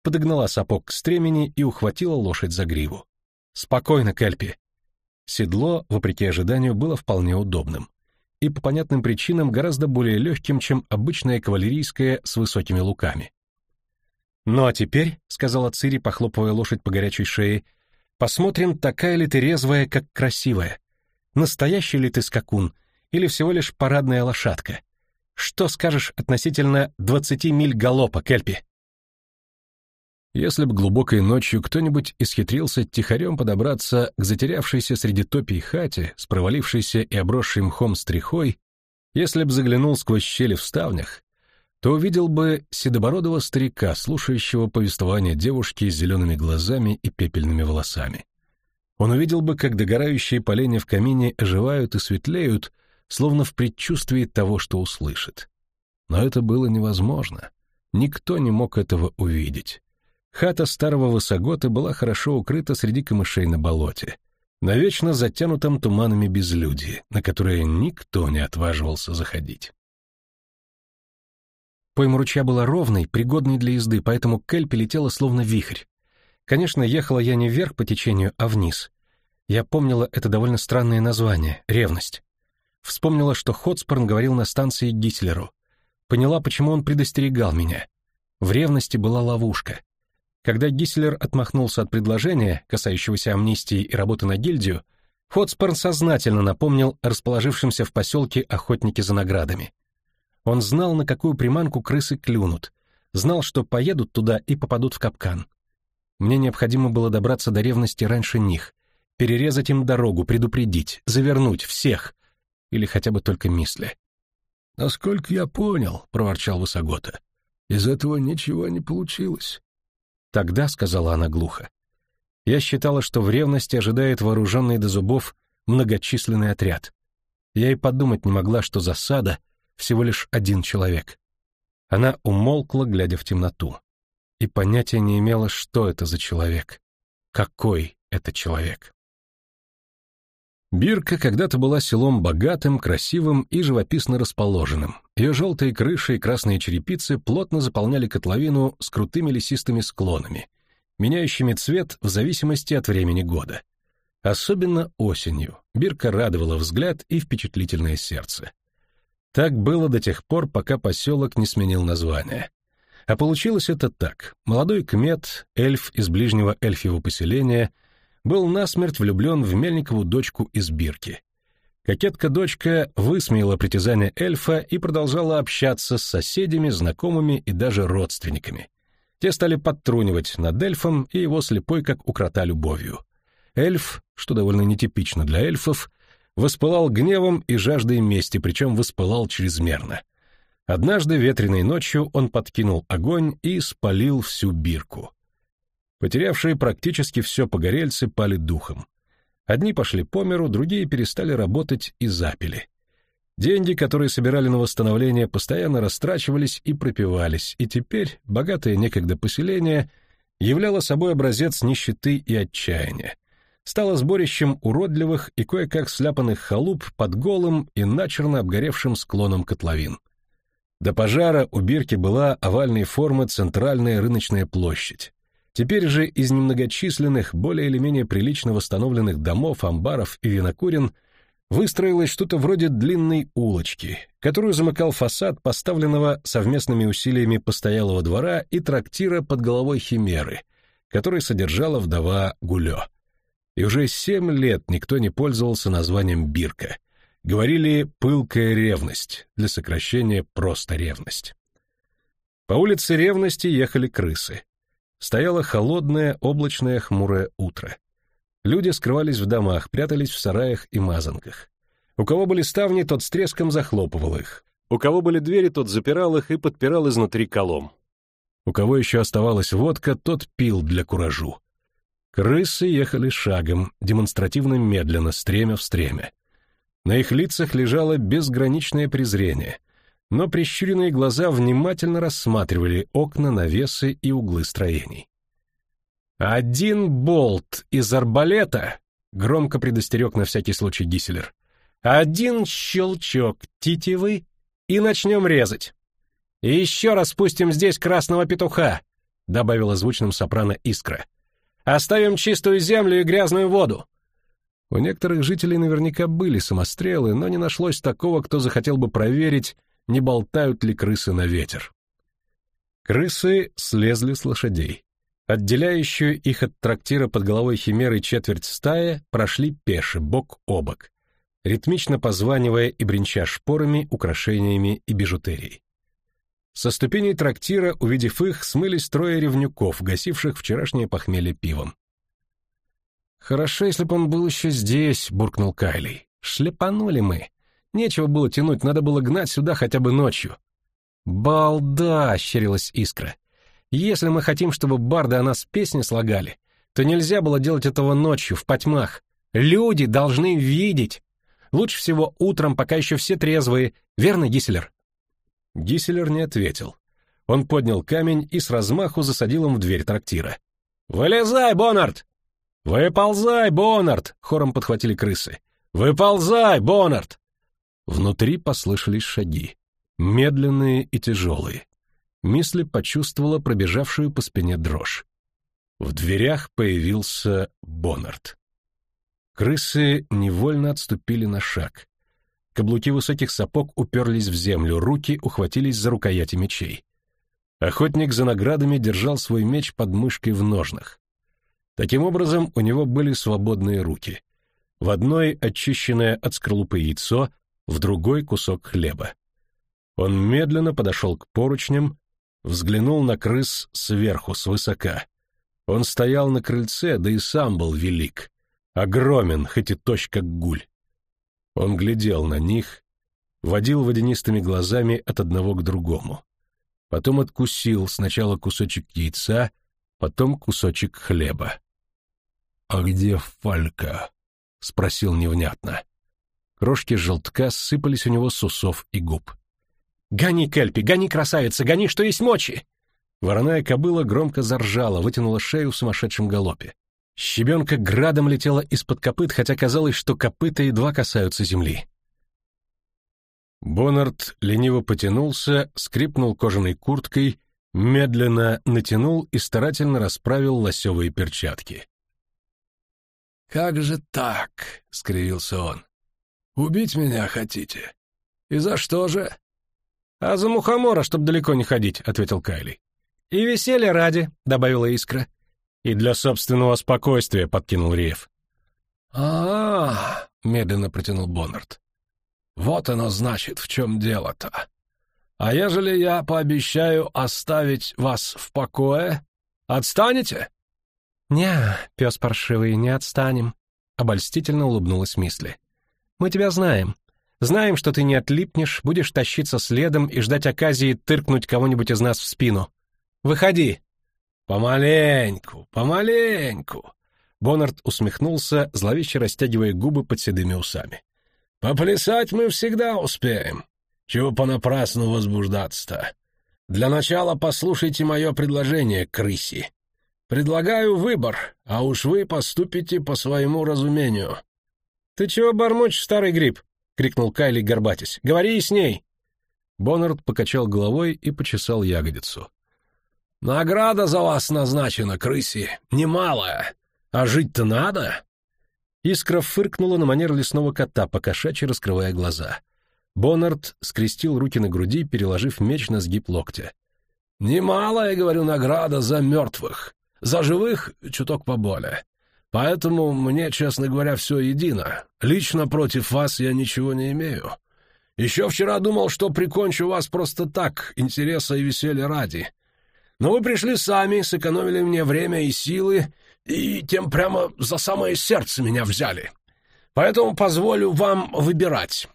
подогнала сапог к стремени и ухватила лошадь за гриву. «Спокойно, Кельпи!» Седло, вопреки ожиданию, было вполне удобным и по понятным причинам гораздо более легким, чем обычное кавалерийское с высокими луками. «Ну а теперь», — сказала Цири, похлопывая лошадь по горячей шее, — «посмотрим, такая ли ты резвая, как красивая. Настоящий ли ты скакун, или всего лишь парадная лошадка? Что скажешь относительно двадцати миль галопа, Кельпи? Если бы глубокой ночью кто-нибудь исхитрился тихорем подобраться к затерявшейся среди топий хате с провалившейся и обросшей мхом стрихой, если б заглянул сквозь щели в ставнях, то увидел бы седобородого старика, слушающего повествование девушки с зелеными глазами и пепельными волосами. Он увидел бы, как догорающие поленья в камине оживают и светлеют, словно в предчувствии того, что услышит. Но это было невозможно. Никто не мог этого увидеть. Хата старого высогота была хорошо укрыта среди камышей на болоте, навечно затянутом туманами безлюдья, на которые никто не отваживался заходить. Пойма ручья была ровной, пригодной для езды, поэтому Кельпи летела словно вихрь. Конечно, ехала я не вверх по течению, а вниз. Я помнила это довольно странное название — ревность. Вспомнила, что Хотспорн говорил на станции Гитлеру. Поняла, почему он предостерегал меня. В ревности была ловушка. Когда Гислер отмахнулся от предложения, касающегося амнистии и работы на гильдию, Хотспорн сознательно напомнил расположившимся в поселке охотники за наградами. Он знал, на какую приманку крысы клюнут, знал, что поедут туда и попадут в капкан. Мне необходимо было добраться до ревности раньше них, перерезать им дорогу, предупредить, завернуть всех, или хотя бы только Мисли. «Насколько я понял», — проворчал Высогота, — «из этого ничего не получилось». «Тогда», — сказала она глухо, — «я считала, что в ревности ожидает вооруженный до зубов многочисленный отряд. Я и подумать не могла, что засада — всего лишь один человек». Она умолкла, глядя в темноту, и понятия не имела, что это за человек, какой это человек. Бирка когда-то была селом богатым, красивым и живописно расположенным. Ее желтые крыши и красные черепицы плотно заполняли котловину с крутыми лесистыми склонами, меняющими цвет в зависимости от времени года. Особенно осенью Бирка радовала взгляд и впечатлительное сердце. Так было до тех пор, пока поселок не сменил название. А получилось это так. Молодой кмет, эльф из ближнего эльфьего поселения — был насмерть влюблен в Мельникову дочку из Бирки. Кокетка-дочка высмеяла притязания эльфа и продолжала общаться с соседями, знакомыми и даже родственниками. Те стали подтрунивать над эльфом и его слепой, как у любовью. Эльф, что довольно нетипично для эльфов, воспылал гневом и жаждой мести, причем воспылал чрезмерно. Однажды ветреной ночью он подкинул огонь и спалил всю бирку. Потерявшие практически все погорельцы пали духом. Одни пошли по миру, другие перестали работать и запили. Деньги, которые собирали на восстановление, постоянно растрачивались и пропивались, и теперь богатое некогда поселение являло собой образец нищеты и отчаяния. Стало сборищем уродливых и кое-как сляпанных халуп под голым и начерно обгоревшим склоном котловин. До пожара у Бирки была овальной формы центральная рыночная площадь. Теперь же из немногочисленных, более или менее прилично восстановленных домов, амбаров и винокурен выстроилось что-то вроде длинной улочки, которую замыкал фасад поставленного совместными усилиями постоялого двора и трактира под головой Химеры, который содержала вдова Гулё. И уже семь лет никто не пользовался названием Бирка. Говорили «пылкая ревность», для сокращения «просто ревность». По улице Ревности ехали крысы. Стояло холодное, облачное, хмурое утро. Люди скрывались в домах, прятались в сараях и мазанках. У кого были ставни, тот с треском захлопывал их. У кого были двери, тот запирал их и подпирал изнутри колом. У кого еще оставалась водка, тот пил для куражу. Крысы ехали шагом, демонстративно медленно, стремя в стремя. На их лицах лежало безграничное презрение, но прищуренные глаза внимательно рассматривали окна, навесы и углы строений. «Один болт из арбалета!» — громко предостерег на всякий случай Гиселер. «Один щелчок тетивы, и начнем резать. И еще раз спустим здесь красного петуха!» — добавила звучным сопрано Искра. «Оставим чистую землю и грязную воду!» У некоторых жителей наверняка были самострелы, но не нашлось такого, кто захотел бы проверить, не болтают ли крысы на ветер. Крысы слезли с лошадей. Отделяющую их от трактира под головой химеры четверть стаи прошли пеше, бок о бок. ритмично позванивая и бренча шпорами, украшениями и бижутерией. Со ступеней трактира, увидев их, смылись трое ревнюков, гасивших вчерашнее похмелье пивом. «Хорошо, если бы он был еще здесь», — буркнул Кайли. «Шлепанули мы. Нечего было тянуть, надо было гнать сюда хотя бы ночью». «Балда!» — ощерилась Искра. «Если мы хотим, чтобы барды о нас песни слагали, то нельзя было делать этого ночью, в потьмах. Люди должны видеть. Лучше всего утром, пока еще все трезвые. Верно, Гиселер?» Гиселер не ответил. Он поднял камень и с размаху засадил им в дверь трактира. «Вылезай, Бонард!» «Выползай, Бонард!» — хором подхватили крысы. «Выползай, Бонард!» Внутри послышались шаги, медленные и тяжелые. Мисли почувствовала пробежавшую по спине дрожь. В дверях появился Бонард. Крысы невольно отступили на шаг. Каблуки высоких сапог уперлись в землю, руки ухватились за рукояти мечей. Охотник за наградами держал свой меч под мышкой в ножнах. Таким образом, у него были свободные руки. В одной очищенное от скорлупы яйцо, в другой кусок хлеба. Он медленно подошел к поручням, взглянул на крыс сверху, свысока. Он стоял на крыльце, да и сам был велик. Огромен, хоть и точь, как гуль. Он глядел на них, водил водянистыми глазами от одного к другому. Потом откусил сначала кусочек яйца, потом кусочек хлеба. «А где Фалька?» — спросил невнятно. Крошки желтка сыпались у него с усов и губ. «Гони, Кельпи, гони, красавица, гони, что есть мочи!» Вороная кобыла громко заржала, вытянула шею в сумасшедшем галопе. Щебенка градом летела из-под копыт, хотя казалось, что копыта едва касаются земли. Бонард лениво потянулся, скрипнул кожаной курткой, медленно натянул и старательно расправил лосевые перчатки. «Как же так?» — скривился он. «Убить меня хотите? И за что же?» «А за мухомора, чтоб далеко не ходить», — ответил Кайли. «И веселье ради», — добавила Искра. «И для собственного спокойствия», — подкинул Риев. «А-а-а», — медленно протянул Боннард. «Вот оно значит, в чем дело-то. А ежели я пообещаю оставить вас в покое, отстанете?» «Не, пес паршивый, не отстанем», — обольстительно улыбнулась Мисли. «Мы тебя знаем. Знаем, что ты не отлипнешь, будешь тащиться следом и ждать оказии тыркнуть кого-нибудь из нас в спину. Выходи!» «Помаленьку, помаленьку!» Боннард усмехнулся, зловеще растягивая губы под седыми усами. «Поплясать мы всегда успеем. Чего понапрасну возбуждаться-то? Для начала послушайте мое предложение, крыси. Предлагаю выбор, а уж вы поступите по своему разумению. Ты чего бормочешь, старый гриб? крикнул Кайли горбатясь. Говори с ней. Боннард покачал головой и почесал ягодицу. Награда за вас назначена, крыси, немалая. А жить-то надо. Искра фыркнула на манер лесного кота, покошачьи раскрывая глаза. Боннард скрестил руки на груди, переложив меч на сгиб локтя. «Немалая, говорю, награда за мертвых. За живых чуток поболее. Поэтому мне, честно говоря, все едино. Лично против вас я ничего не имею. Еще вчера думал, что прикончу вас просто так, интереса и веселья ради. Но вы пришли сами, сэкономили мне время и силы, и тем прямо за самое сердце меня взяли. Поэтому позволю вам выбирать.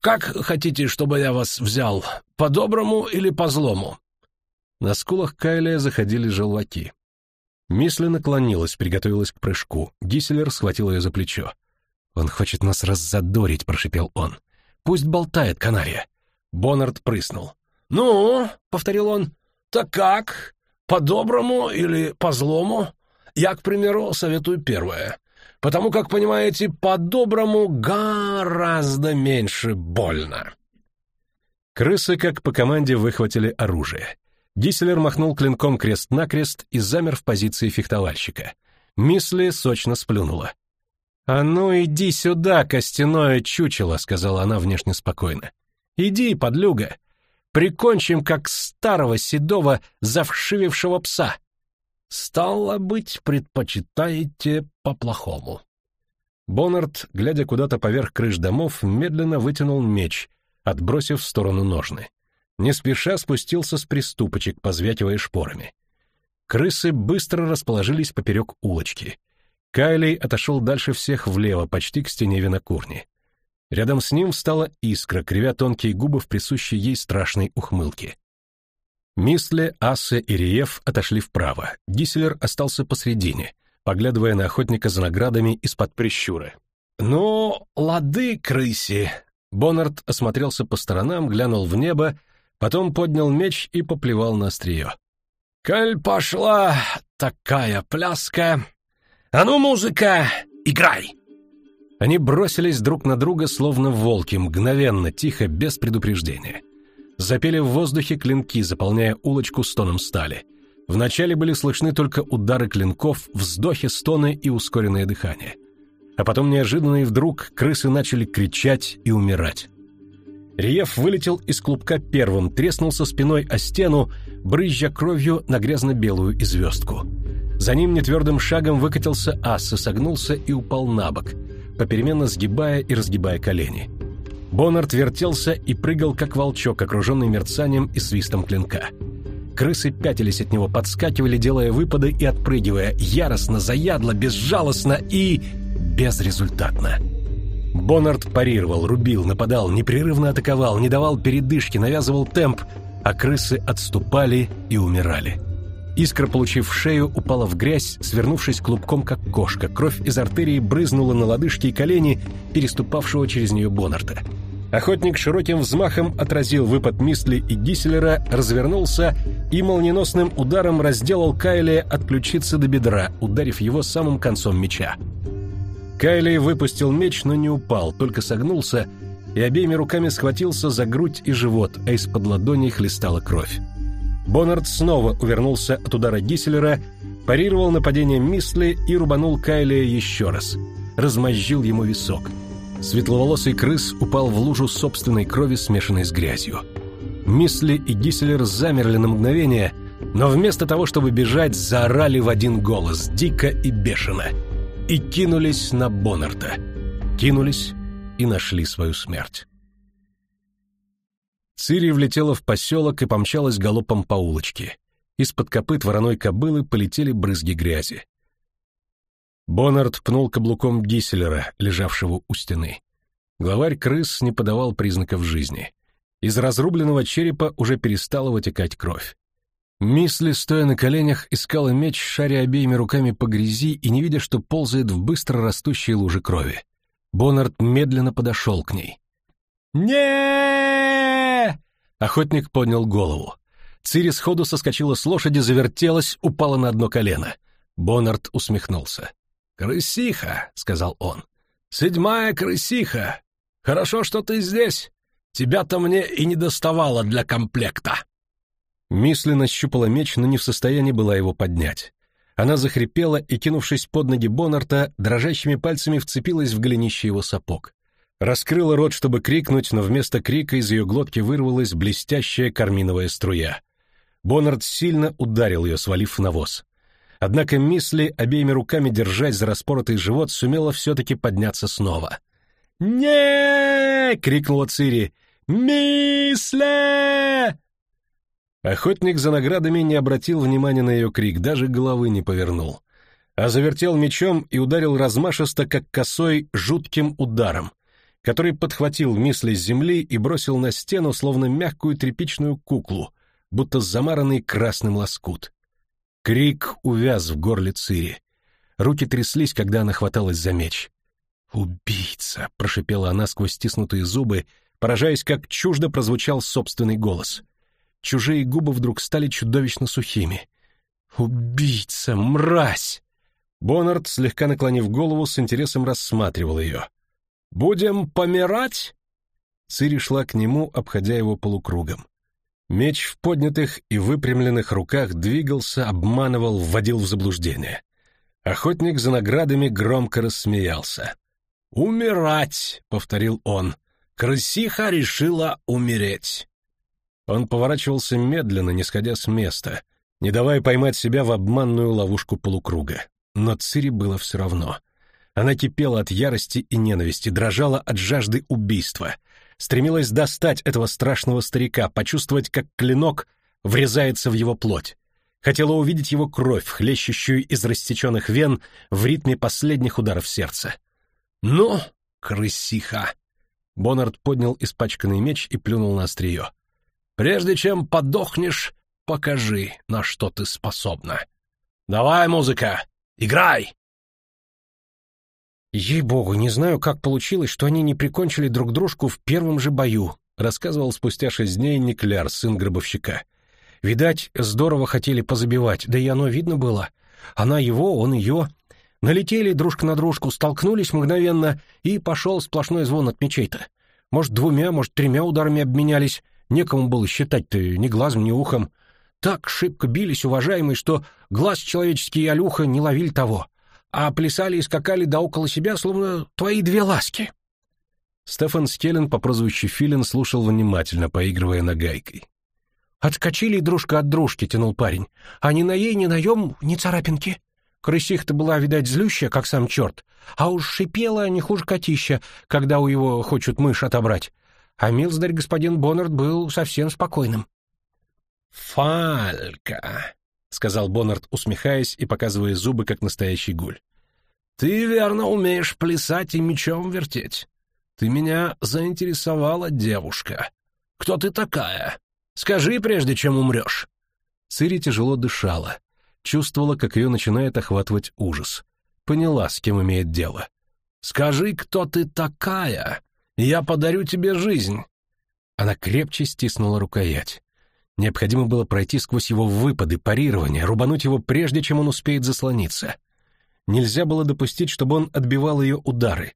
Как хотите, чтобы я вас взял, по-доброму или по-злому?» На скулах Кайля заходили желваки. Мисли наклонилась, приготовилась к прыжку. Гиселер схватил ее за плечо. «Он хочет нас раззадорить», — прошипел он. «Пусть болтает канария». Боннард прыснул. «Ну?» — повторил он. «Так как? По-доброму или по-злому? Я, к примеру, советую первое. Потому как, понимаете, по-доброму гораздо меньше больно». Крысы, как по команде, выхватили оружие. Гиселер махнул клинком крест-накрест и замер в позиции фехтовальщика. Мисли сочно сплюнула. «А ну иди сюда, костяное чучело», — сказала она внешне спокойно. «Иди, подлюга. Прикончим, как старого седого завшивившего пса». «Стало быть, предпочитаете по-плохому». Боннард, глядя куда-то поверх крыш домов, медленно вытянул меч, отбросив в сторону ножны. Не спеша спустился с приступочек, позвякивая шпорами. Крысы быстро расположились поперек улочки. Кайли отошел дальше всех влево, почти к стене винокурни. Рядом с ним встала искра, кривя тонкие губы в присущей ей страшной ухмылке. Мисле, Ассе и Риев отошли вправо, Гиселер остался посредине, поглядывая на охотника за наградами из-под прищуры. «Ну, лады, крыси!» Боннард осмотрелся по сторонам, глянул в небо, потом поднял меч и поплевал на острие. «Коль пошла такая пляска! А ну, музыка, играй!» Они бросились друг на друга, словно волки, мгновенно, тихо, без предупреждения. Запели в воздухе клинки, заполняя улочку стоном стали. Вначале были слышны только удары клинков, вздохи, стоны и ускоренное дыхание. А потом неожиданно и вдруг крысы начали кричать и умирать. Риев вылетел из клубка первым, треснулся спиной о стену, брызжа кровью на грязно-белую известку. За ним нетвердым шагом выкатился ас, согнулся и упал на бок, попеременно сгибая и разгибая колени. Боннард вертелся и прыгал, как волчок, окруженный мерцанием и свистом клинка. Крысы пятились от него, подскакивали, делая выпады и отпрыгивая, яростно, заядло, безжалостно и... безрезультатно. Боннард парировал, рубил, нападал, непрерывно атаковал, не давал передышки, навязывал темп, а крысы отступали и умирали. Искра, получив шею, упала в грязь, свернувшись клубком, как кошка. Кровь из артерии брызнула на лодыжки и колени, переступавшего через нее Бонарта. Охотник широким взмахом отразил выпад Мистли и Гиселера, развернулся и молниеносным ударом разделал Кайли от ключицы до бедра, ударив его самым концом меча. Кайли выпустил меч, но не упал, только согнулся и обеими руками схватился за грудь и живот, а из-под ладоней хлестала кровь. Боннард снова увернулся от удара Гиселера, парировал нападение Мисли и рубанул Кайлия еще раз. Размозжил ему висок. Светловолосый крыс упал в лужу собственной крови, смешанной с грязью. Мисли и Гиселер замерли на мгновение, но вместо того, чтобы бежать, заорали в один голос, дико и бешено. И кинулись на Боннарда. Кинулись и нашли свою смерть. Цири влетела в поселок и помчалась галопом по улочке. Из-под копыт вороной кобылы полетели брызги грязи. Боннард пнул каблуком Гиселера, лежавшего у стены. Главарь крыс не подавал признаков жизни. Из разрубленного черепа уже перестала вытекать кровь. Мисли, стоя на коленях, искала меч, шаря обеими руками по грязи и не видя, что ползает в быстро растущей луже крови. Боннард медленно подошел к ней. не Охотник поднял голову. Цири сходу соскочила с лошади, завертелась, упала на одно колено. Боннард усмехнулся. «Крысиха», — сказал он. «Седьмая крысиха. Хорошо, что ты здесь. Тебя-то мне и не доставало для комплекта». Мисли нащупала меч, но не в состоянии была его поднять. Она захрипела и, кинувшись под ноги Боннарта, дрожащими пальцами вцепилась в голенище его сапог. Раскрыла рот, чтобы крикнуть, но вместо крика из ее глотки вырвалась блестящая карминовая струя. Боннард сильно ударил ее, свалив в навоз. Однако Мисли, обеими руками держась за распоротый живот, сумела все-таки подняться снова. не крикнула Цири. «Мисле!» Охотник за наградами не обратил внимания на ее крик, даже головы не повернул, а завертел мечом и ударил размашисто, как косой, жутким ударом, который подхватил Мисли с земли и бросил на стену, словно мягкую тряпичную куклу, будто замаранный красным лоскут. Крик увяз в горле Цири. Руки тряслись, когда она хваталась за меч. «Убийца!» — прошипела она сквозь стиснутые зубы, поражаясь, как чуждо прозвучал собственный голос — Чужие губы вдруг стали чудовищно сухими. «Убийца! Мразь!» Боннард, слегка наклонив голову, с интересом рассматривал ее. «Будем помирать?» Цири шла к нему, обходя его полукругом. Меч в поднятых и выпрямленных руках двигался, обманывал, вводил в заблуждение. Охотник за наградами громко рассмеялся. «Умирать!» — повторил он. «Крысиха решила умереть!» Он поворачивался медленно, не сходя с места, не давая поймать себя в обманную ловушку полукруга. Но Цири было все равно. Она кипела от ярости и ненависти, дрожала от жажды убийства, стремилась достать этого страшного старика, почувствовать, как клинок врезается в его плоть. Хотела увидеть его кровь, хлещущую из рассеченных вен в ритме последних ударов сердца. «Ну, крысиха!» Боннард поднял испачканный меч и плюнул на острие. «Прежде чем подохнешь, покажи, на что ты способна. Давай, музыка, играй!» «Ей-богу, не знаю, как получилось, что они не прикончили друг дружку в первом же бою», рассказывал спустя шесть дней Никляр, сын гробовщика. «Видать, здорово хотели позабивать, да и оно видно было. Она его, он ее. Налетели дружка на дружку, столкнулись мгновенно, и пошел сплошной звон от мечей-то. Может, двумя, может, тремя ударами обменялись. Некому было считать-то ни глазом, ни ухом. Так шибко бились, уважаемые, что глаз человеческий и алюха не ловили того а плясали и скакали да около себя, словно твои две ласки. Стефан Скеллен по прозвищу Филин слушал внимательно, поигрывая нагайкой. «Отскочили дружка от дружки», — тянул парень. «А ни на ей, ни наем, ни царапинки. Крысиха-то была, видать, злющая, как сам черт, а уж шипела не хуже котища, когда у его хочут мышь отобрать. А милздарь господин Боннард был совсем спокойным». «Фалька», — сказал Боннард, усмехаясь и показывая зубы, как настоящий гуль. «Ты верно умеешь плясать и мечом вертеть. Ты меня заинтересовала девушка. Кто ты такая? Скажи, прежде чем умрешь». Цири тяжело дышала, чувствовала, как ее начинает охватывать ужас. Поняла, с кем имеет дело. «Скажи, кто ты такая, я подарю тебе жизнь». Она крепче стиснула рукоять. Необходимо было пройти сквозь его выпады, парирование, рубануть его прежде, чем он успеет заслониться. Нельзя было допустить, чтобы он отбивал ее удары.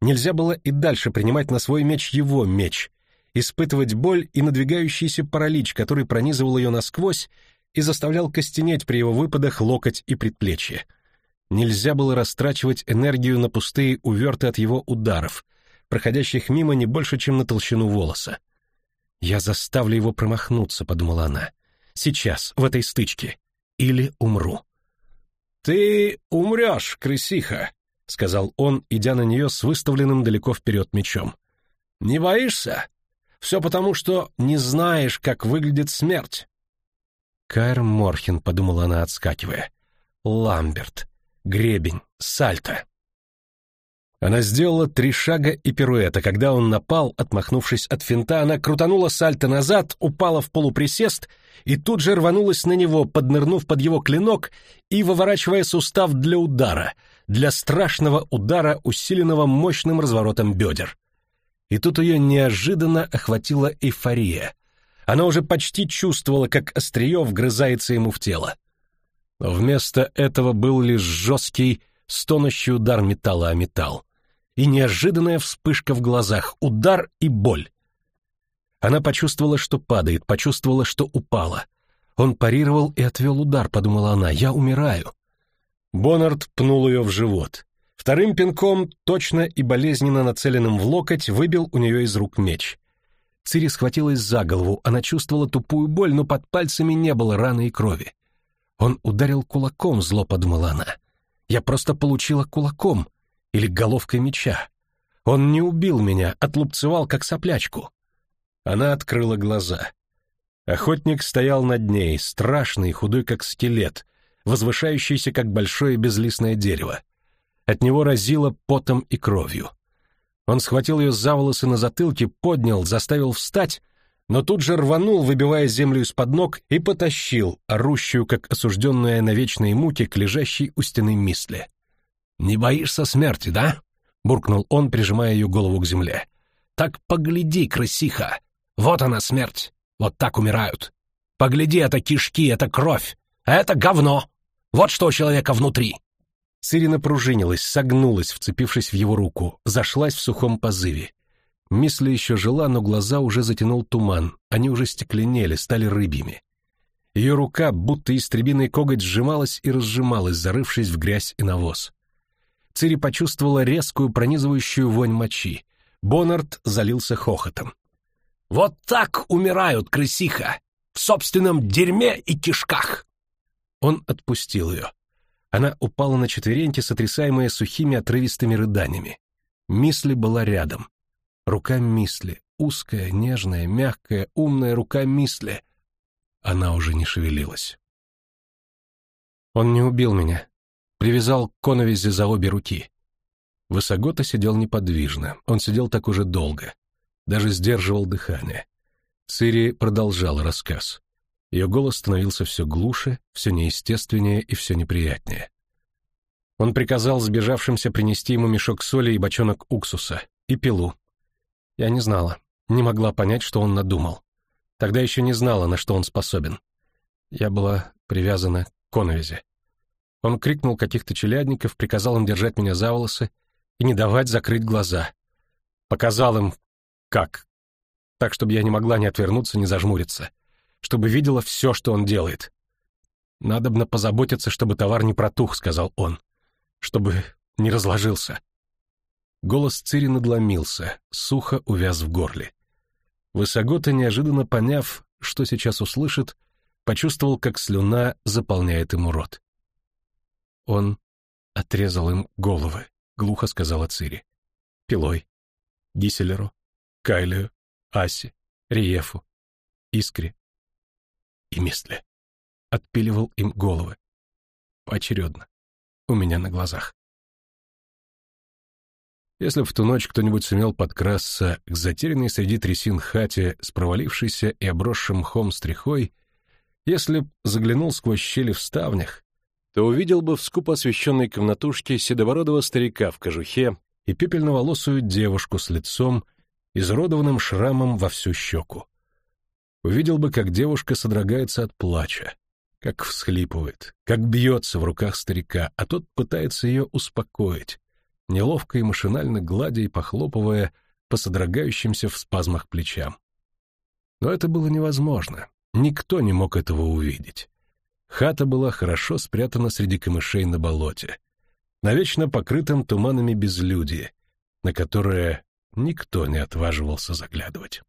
Нельзя было и дальше принимать на свой меч его меч, испытывать боль и надвигающийся паралич, который пронизывал ее насквозь и заставлял костенеть при его выпадах локоть и предплечье. Нельзя было растрачивать энергию на пустые уверты от его ударов, проходящих мимо не больше, чем на толщину волоса. «Я заставлю его промахнуться», — подумала она. «Сейчас, в этой стычке. Или умру». «Ты умрешь, крысиха», — сказал он, идя на нее с выставленным далеко вперед мечом. «Не боишься? Все потому, что не знаешь, как выглядит смерть». Кайр Морхин, — подумала она, отскакивая. Ламберт, гребень, сальто. Она сделала три шага и пируэта. Когда он напал, отмахнувшись от финта, она крутанула сальто назад, упала в полуприсест и тут же рванулась на него, поднырнув под его клинок и выворачивая сустав для удара, для страшного удара, усиленного мощным разворотом бедер. И тут ее неожиданно охватила эйфория. Она уже почти чувствовала, как острие вгрызается ему в тело. Но вместо этого был лишь жесткий, стонущий удар металла о металл и неожиданная вспышка в глазах, удар и боль. Она почувствовала, что падает, почувствовала, что упала. Он парировал и отвел удар, подумала она, я умираю. Боннард пнул ее в живот. Вторым пинком, точно и болезненно нацеленным в локоть, выбил у нее из рук меч. Цири схватилась за голову, она чувствовала тупую боль, но под пальцами не было раны и крови. Он ударил кулаком, зло подумала она. Я просто получила кулаком или головкой меча. Он не убил меня, отлупцевал, как соплячку. Она открыла глаза. Охотник стоял над ней, страшный, худой, как скелет, возвышающийся, как большое безлистное дерево. От него разило потом и кровью. Он схватил ее за волосы на затылке, поднял, заставил встать, но тут же рванул, выбивая землю из-под ног, и потащил, орущую, как осужденная на вечные муки, к лежащей у стены мисле. «Не боишься смерти, да?» — буркнул он, прижимая ее голову к земле. «Так погляди, крысиха! Вот она смерть! Вот так умирают! Погляди, это кишки, это кровь! А это говно! Вот что у человека внутри!» Сирина пружинилась, согнулась, вцепившись в его руку, зашлась в сухом позыве. Мисли еще жила, но глаза уже затянул туман, они уже стекленели, стали рыбьими. Ее рука, будто истребиный коготь, сжималась и разжималась, зарывшись в грязь и навоз. Цири почувствовала резкую пронизывающую вонь мочи. Боннард залился хохотом. «Вот так умирают, крысиха! В собственном дерьме и кишках!» Он отпустил ее. Она упала на четвереньки, сотрясаемая сухими отрывистыми рыданиями. Мисли была рядом. Рука Мисли, узкая, нежная, мягкая, умная рука Мисли. Она уже не шевелилась. Он не убил меня. Привязал к коновизе за обе руки. Высогота сидел неподвижно. Он сидел так уже долго. Даже сдерживал дыхание. Цири продолжала рассказ. Ее голос становился все глуше, все неестественнее и все неприятнее. Он приказал сбежавшимся принести ему мешок соли и бочонок уксуса, и пилу. Я не знала, не могла понять, что он надумал. Тогда еще не знала, на что он способен. Я была привязана к коновизе. Он крикнул каких-то челядников, приказал им держать меня за волосы и не давать закрыть глаза. Показал им, как. Так, чтобы я не могла ни отвернуться, ни зажмуриться чтобы видела все, что он делает. «Надобно позаботиться, чтобы товар не протух», — сказал он, — «чтобы не разложился». Голос Цири надломился, сухо увяз в горле. Высогота, неожиданно поняв, что сейчас услышит, почувствовал, как слюна заполняет ему рот. «Он отрезал им головы», — глухо сказала Цири. «Пилой, Гиселеру, Кайлию, Асе, Риефу, Искре, и Мистле. Отпиливал им головы. Поочередно. У меня на глазах. Если в ту ночь кто-нибудь сумел подкрасться к затерянной среди трясин хате с провалившейся и обросшим мхом стрихой, если б заглянул сквозь щели в ставнях, то увидел бы в скупо освещенной комнатушке седобородого старика в кожухе и пепельноволосую девушку с лицом, изуродованным шрамом во всю щеку увидел бы, как девушка содрогается от плача, как всхлипывает, как бьется в руках старика, а тот пытается ее успокоить, неловко и машинально гладя и похлопывая по содрогающимся в спазмах плечам. Но это было невозможно, никто не мог этого увидеть. Хата была хорошо спрятана среди камышей на болоте, навечно покрытым туманами безлюдия, на которое никто не отваживался заглядывать.